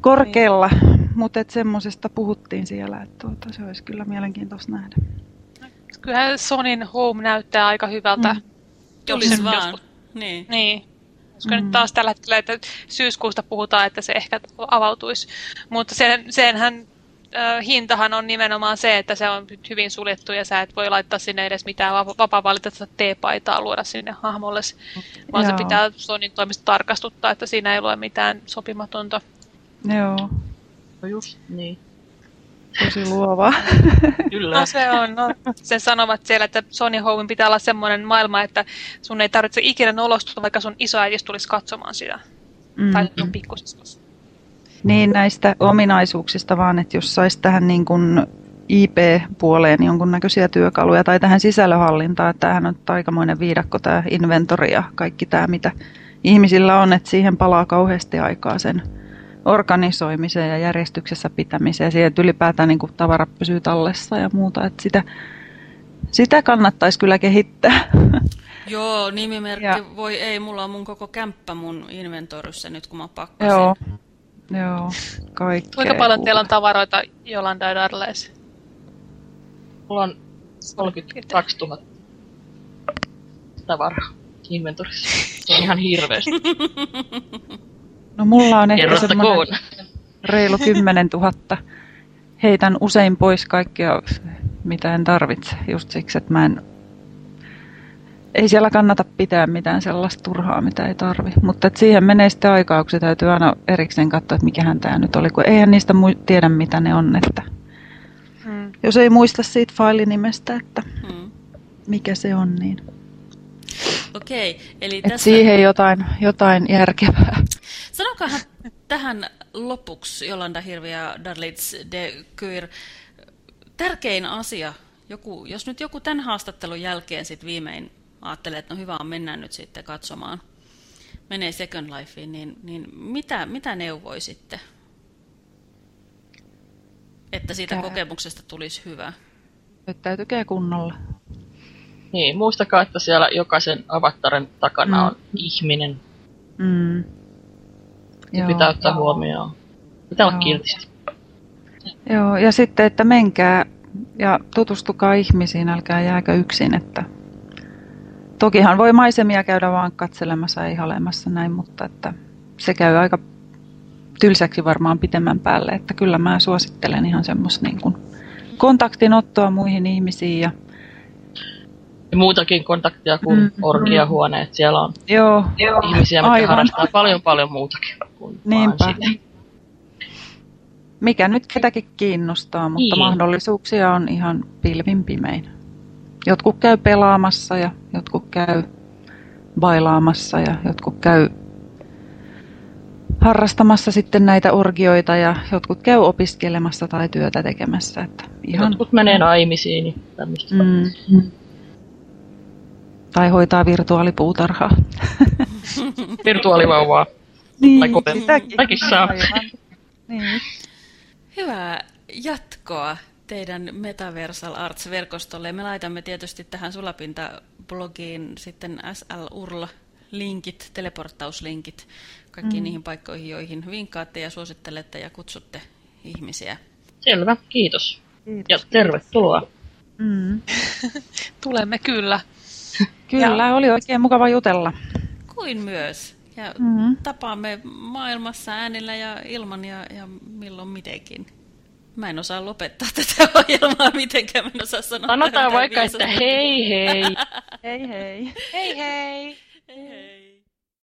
korkealla, mutta semmoisesta puhuttiin siellä, että tuota, se olisi kyllä mielenkiintoista nähdä. Kyllähän Sonin Home näyttää aika hyvältä. Mm. jos vaan. joskus- Niin. Niin. Koska Mm. nyt taas tällä hetkellä, että syyskuusta puhutaan, että se ehkä avautuisi. Mutta sen, senhän hintahan on nimenomaan se, että se on hyvin suljettu ja sä et voi laittaa sinne edes mitään vapa- vapaa-valitettavaa T-paitaa luoda sinne hahmolle. Vaan se Joo. pitää Sonin toimesta tarkastuttaa, että siinä ei ole mitään sopimatonta. Joo, No just niin. tosi luovaa. Kyllä. No se on. No, sen sanovat siellä, että Sony Home pitää olla semmoinen maailma, että sun ei tarvitse ikinä nolostua, vaikka sun isoäidis tulisi katsomaan sitä. Mm. Tai sun pikkusiskas. Niin näistä ominaisuuksista vaan, että jos saisi tähän niin kuin IP-puoleen jonkunnäköisiä työkaluja tai tähän sisällöhallintaan, että tämähän on aikamoinen viidakko tämä inventori ja kaikki tämä, mitä ihmisillä on, että siihen palaa kauheasti aikaa sen organisoimiseen ja järjestyksessä pitämiseen ja siihen, että ylipäätään niin kuin tavara pysyy tallessa ja muuta, että sitä, sitä kannattaisi kyllä kehittää. Joo, nimimerkki, Ja- voi ei, mulla on mun koko kämppä mun inventorissa nyt, kun mä pakkasin. Joo, joo, kaikkea. Kuinka paljon teillä on tavaroita Jolanda ja? Mulla on 32 000 tavaraa inventorissa. Se on ihan hirveästi. No mulla on ehkä semmoinen reilu 10 000. Heitän usein pois kaikkia, mitä en tarvitse, just siksi, että mä en... Ei siellä kannata pitää mitään sellaista turhaa, mitä ei tarvi. Mutta et siihen menee sitten aikaa, kun se täytyy aina erikseen katsoa, että mikähän tämä nyt oli, kun eihän niistä mui- tiedä, mitä ne on. Että Hmm. jos ei muista siitä failinimestä, että Hmm. mikä se on, niin Okei, eli et tässä... siihen jotain, jotain järkevää. Sanokahan tähän lopuksi, Jolanda Hirvi ja Darlitz de Kyr, tärkein asia, joku, jos nyt joku tämän haastattelun jälkeen sit viimein ajattelee, että no hyvä on, mennään nyt sitten katsomaan, menee Second Lifeen, niin, niin mitä, mitä neuvoisitte? Että siitä Tää- kokemuksesta tulisi hyvä. Nyt täytyykää kunnolla. Niin, muistakaa, että siellä jokaisen avatarin takana Mm. on ihminen. Mm. Se Joo. pitää ottaa huomioon. Pitää olla Joo. kiltisti. Joo, ja sitten, että menkää ja tutustukaa ihmisiin, älkää jääkö yksin. Että tokihan voi maisemia käydä vaan katselemassa ja ihailemassa näin, mutta että se käy aika tylsäksi varmaan pitemmän päälle. Että kyllä mä suosittelen ihan semmoista niin kuin kontaktinottoa muihin ihmisiin. Ja, muutakin kontaktia kuin Mm. mm. orgiahuoneet. Siellä on joo, ihmisiä, jotka Aivan. harrastaa paljon paljon muutakin kuin niinpä. vaan sitä. Mikä nyt ketäkin kiinnostaa, mutta Niin. mahdollisuuksia on ihan pilvin pimein. Jotkut käy pelaamassa ja jotkut käy bailaamassa ja jotkut käy harrastamassa sitten näitä orgioita ja jotkut käy opiskelemassa tai työtä tekemässä. Että ihan, Jotkut menee naimisiin, niin tämmöistä. mm, tai hoitaa virtuaalipuutarhaa. Virtuaalivauvaa. niin, Tai kote- sitäkin. Aivan. Niin. Hyvää jatkoa teidän Metaversal Arts-verkostolle. Me laitamme tietysti tähän Sulapinta-blogiin sitten SL Urla-linkit, teleporttauslinkit kaikkiin mm. niihin paikkoihin, joihin vinkkaatte ja suosittelette ja kutsutte ihmisiä. Selvä, kiitos. Kiitos. Ja tervetuloa. Mm. Tulemme kyllä. Kyllä, oli oikein mukava jutella. Kuin myös. Ja Mm. tapaamme maailmassa äänillä ja ilman ja, ja milloin mitenkin. Mä en osaa lopettaa tätä ohjelmaa mitenkään, mä en osaa sanoa. Sanotaan vaikka, viisasta. että hei hei. Hei hei. Hei hei! Hei hei.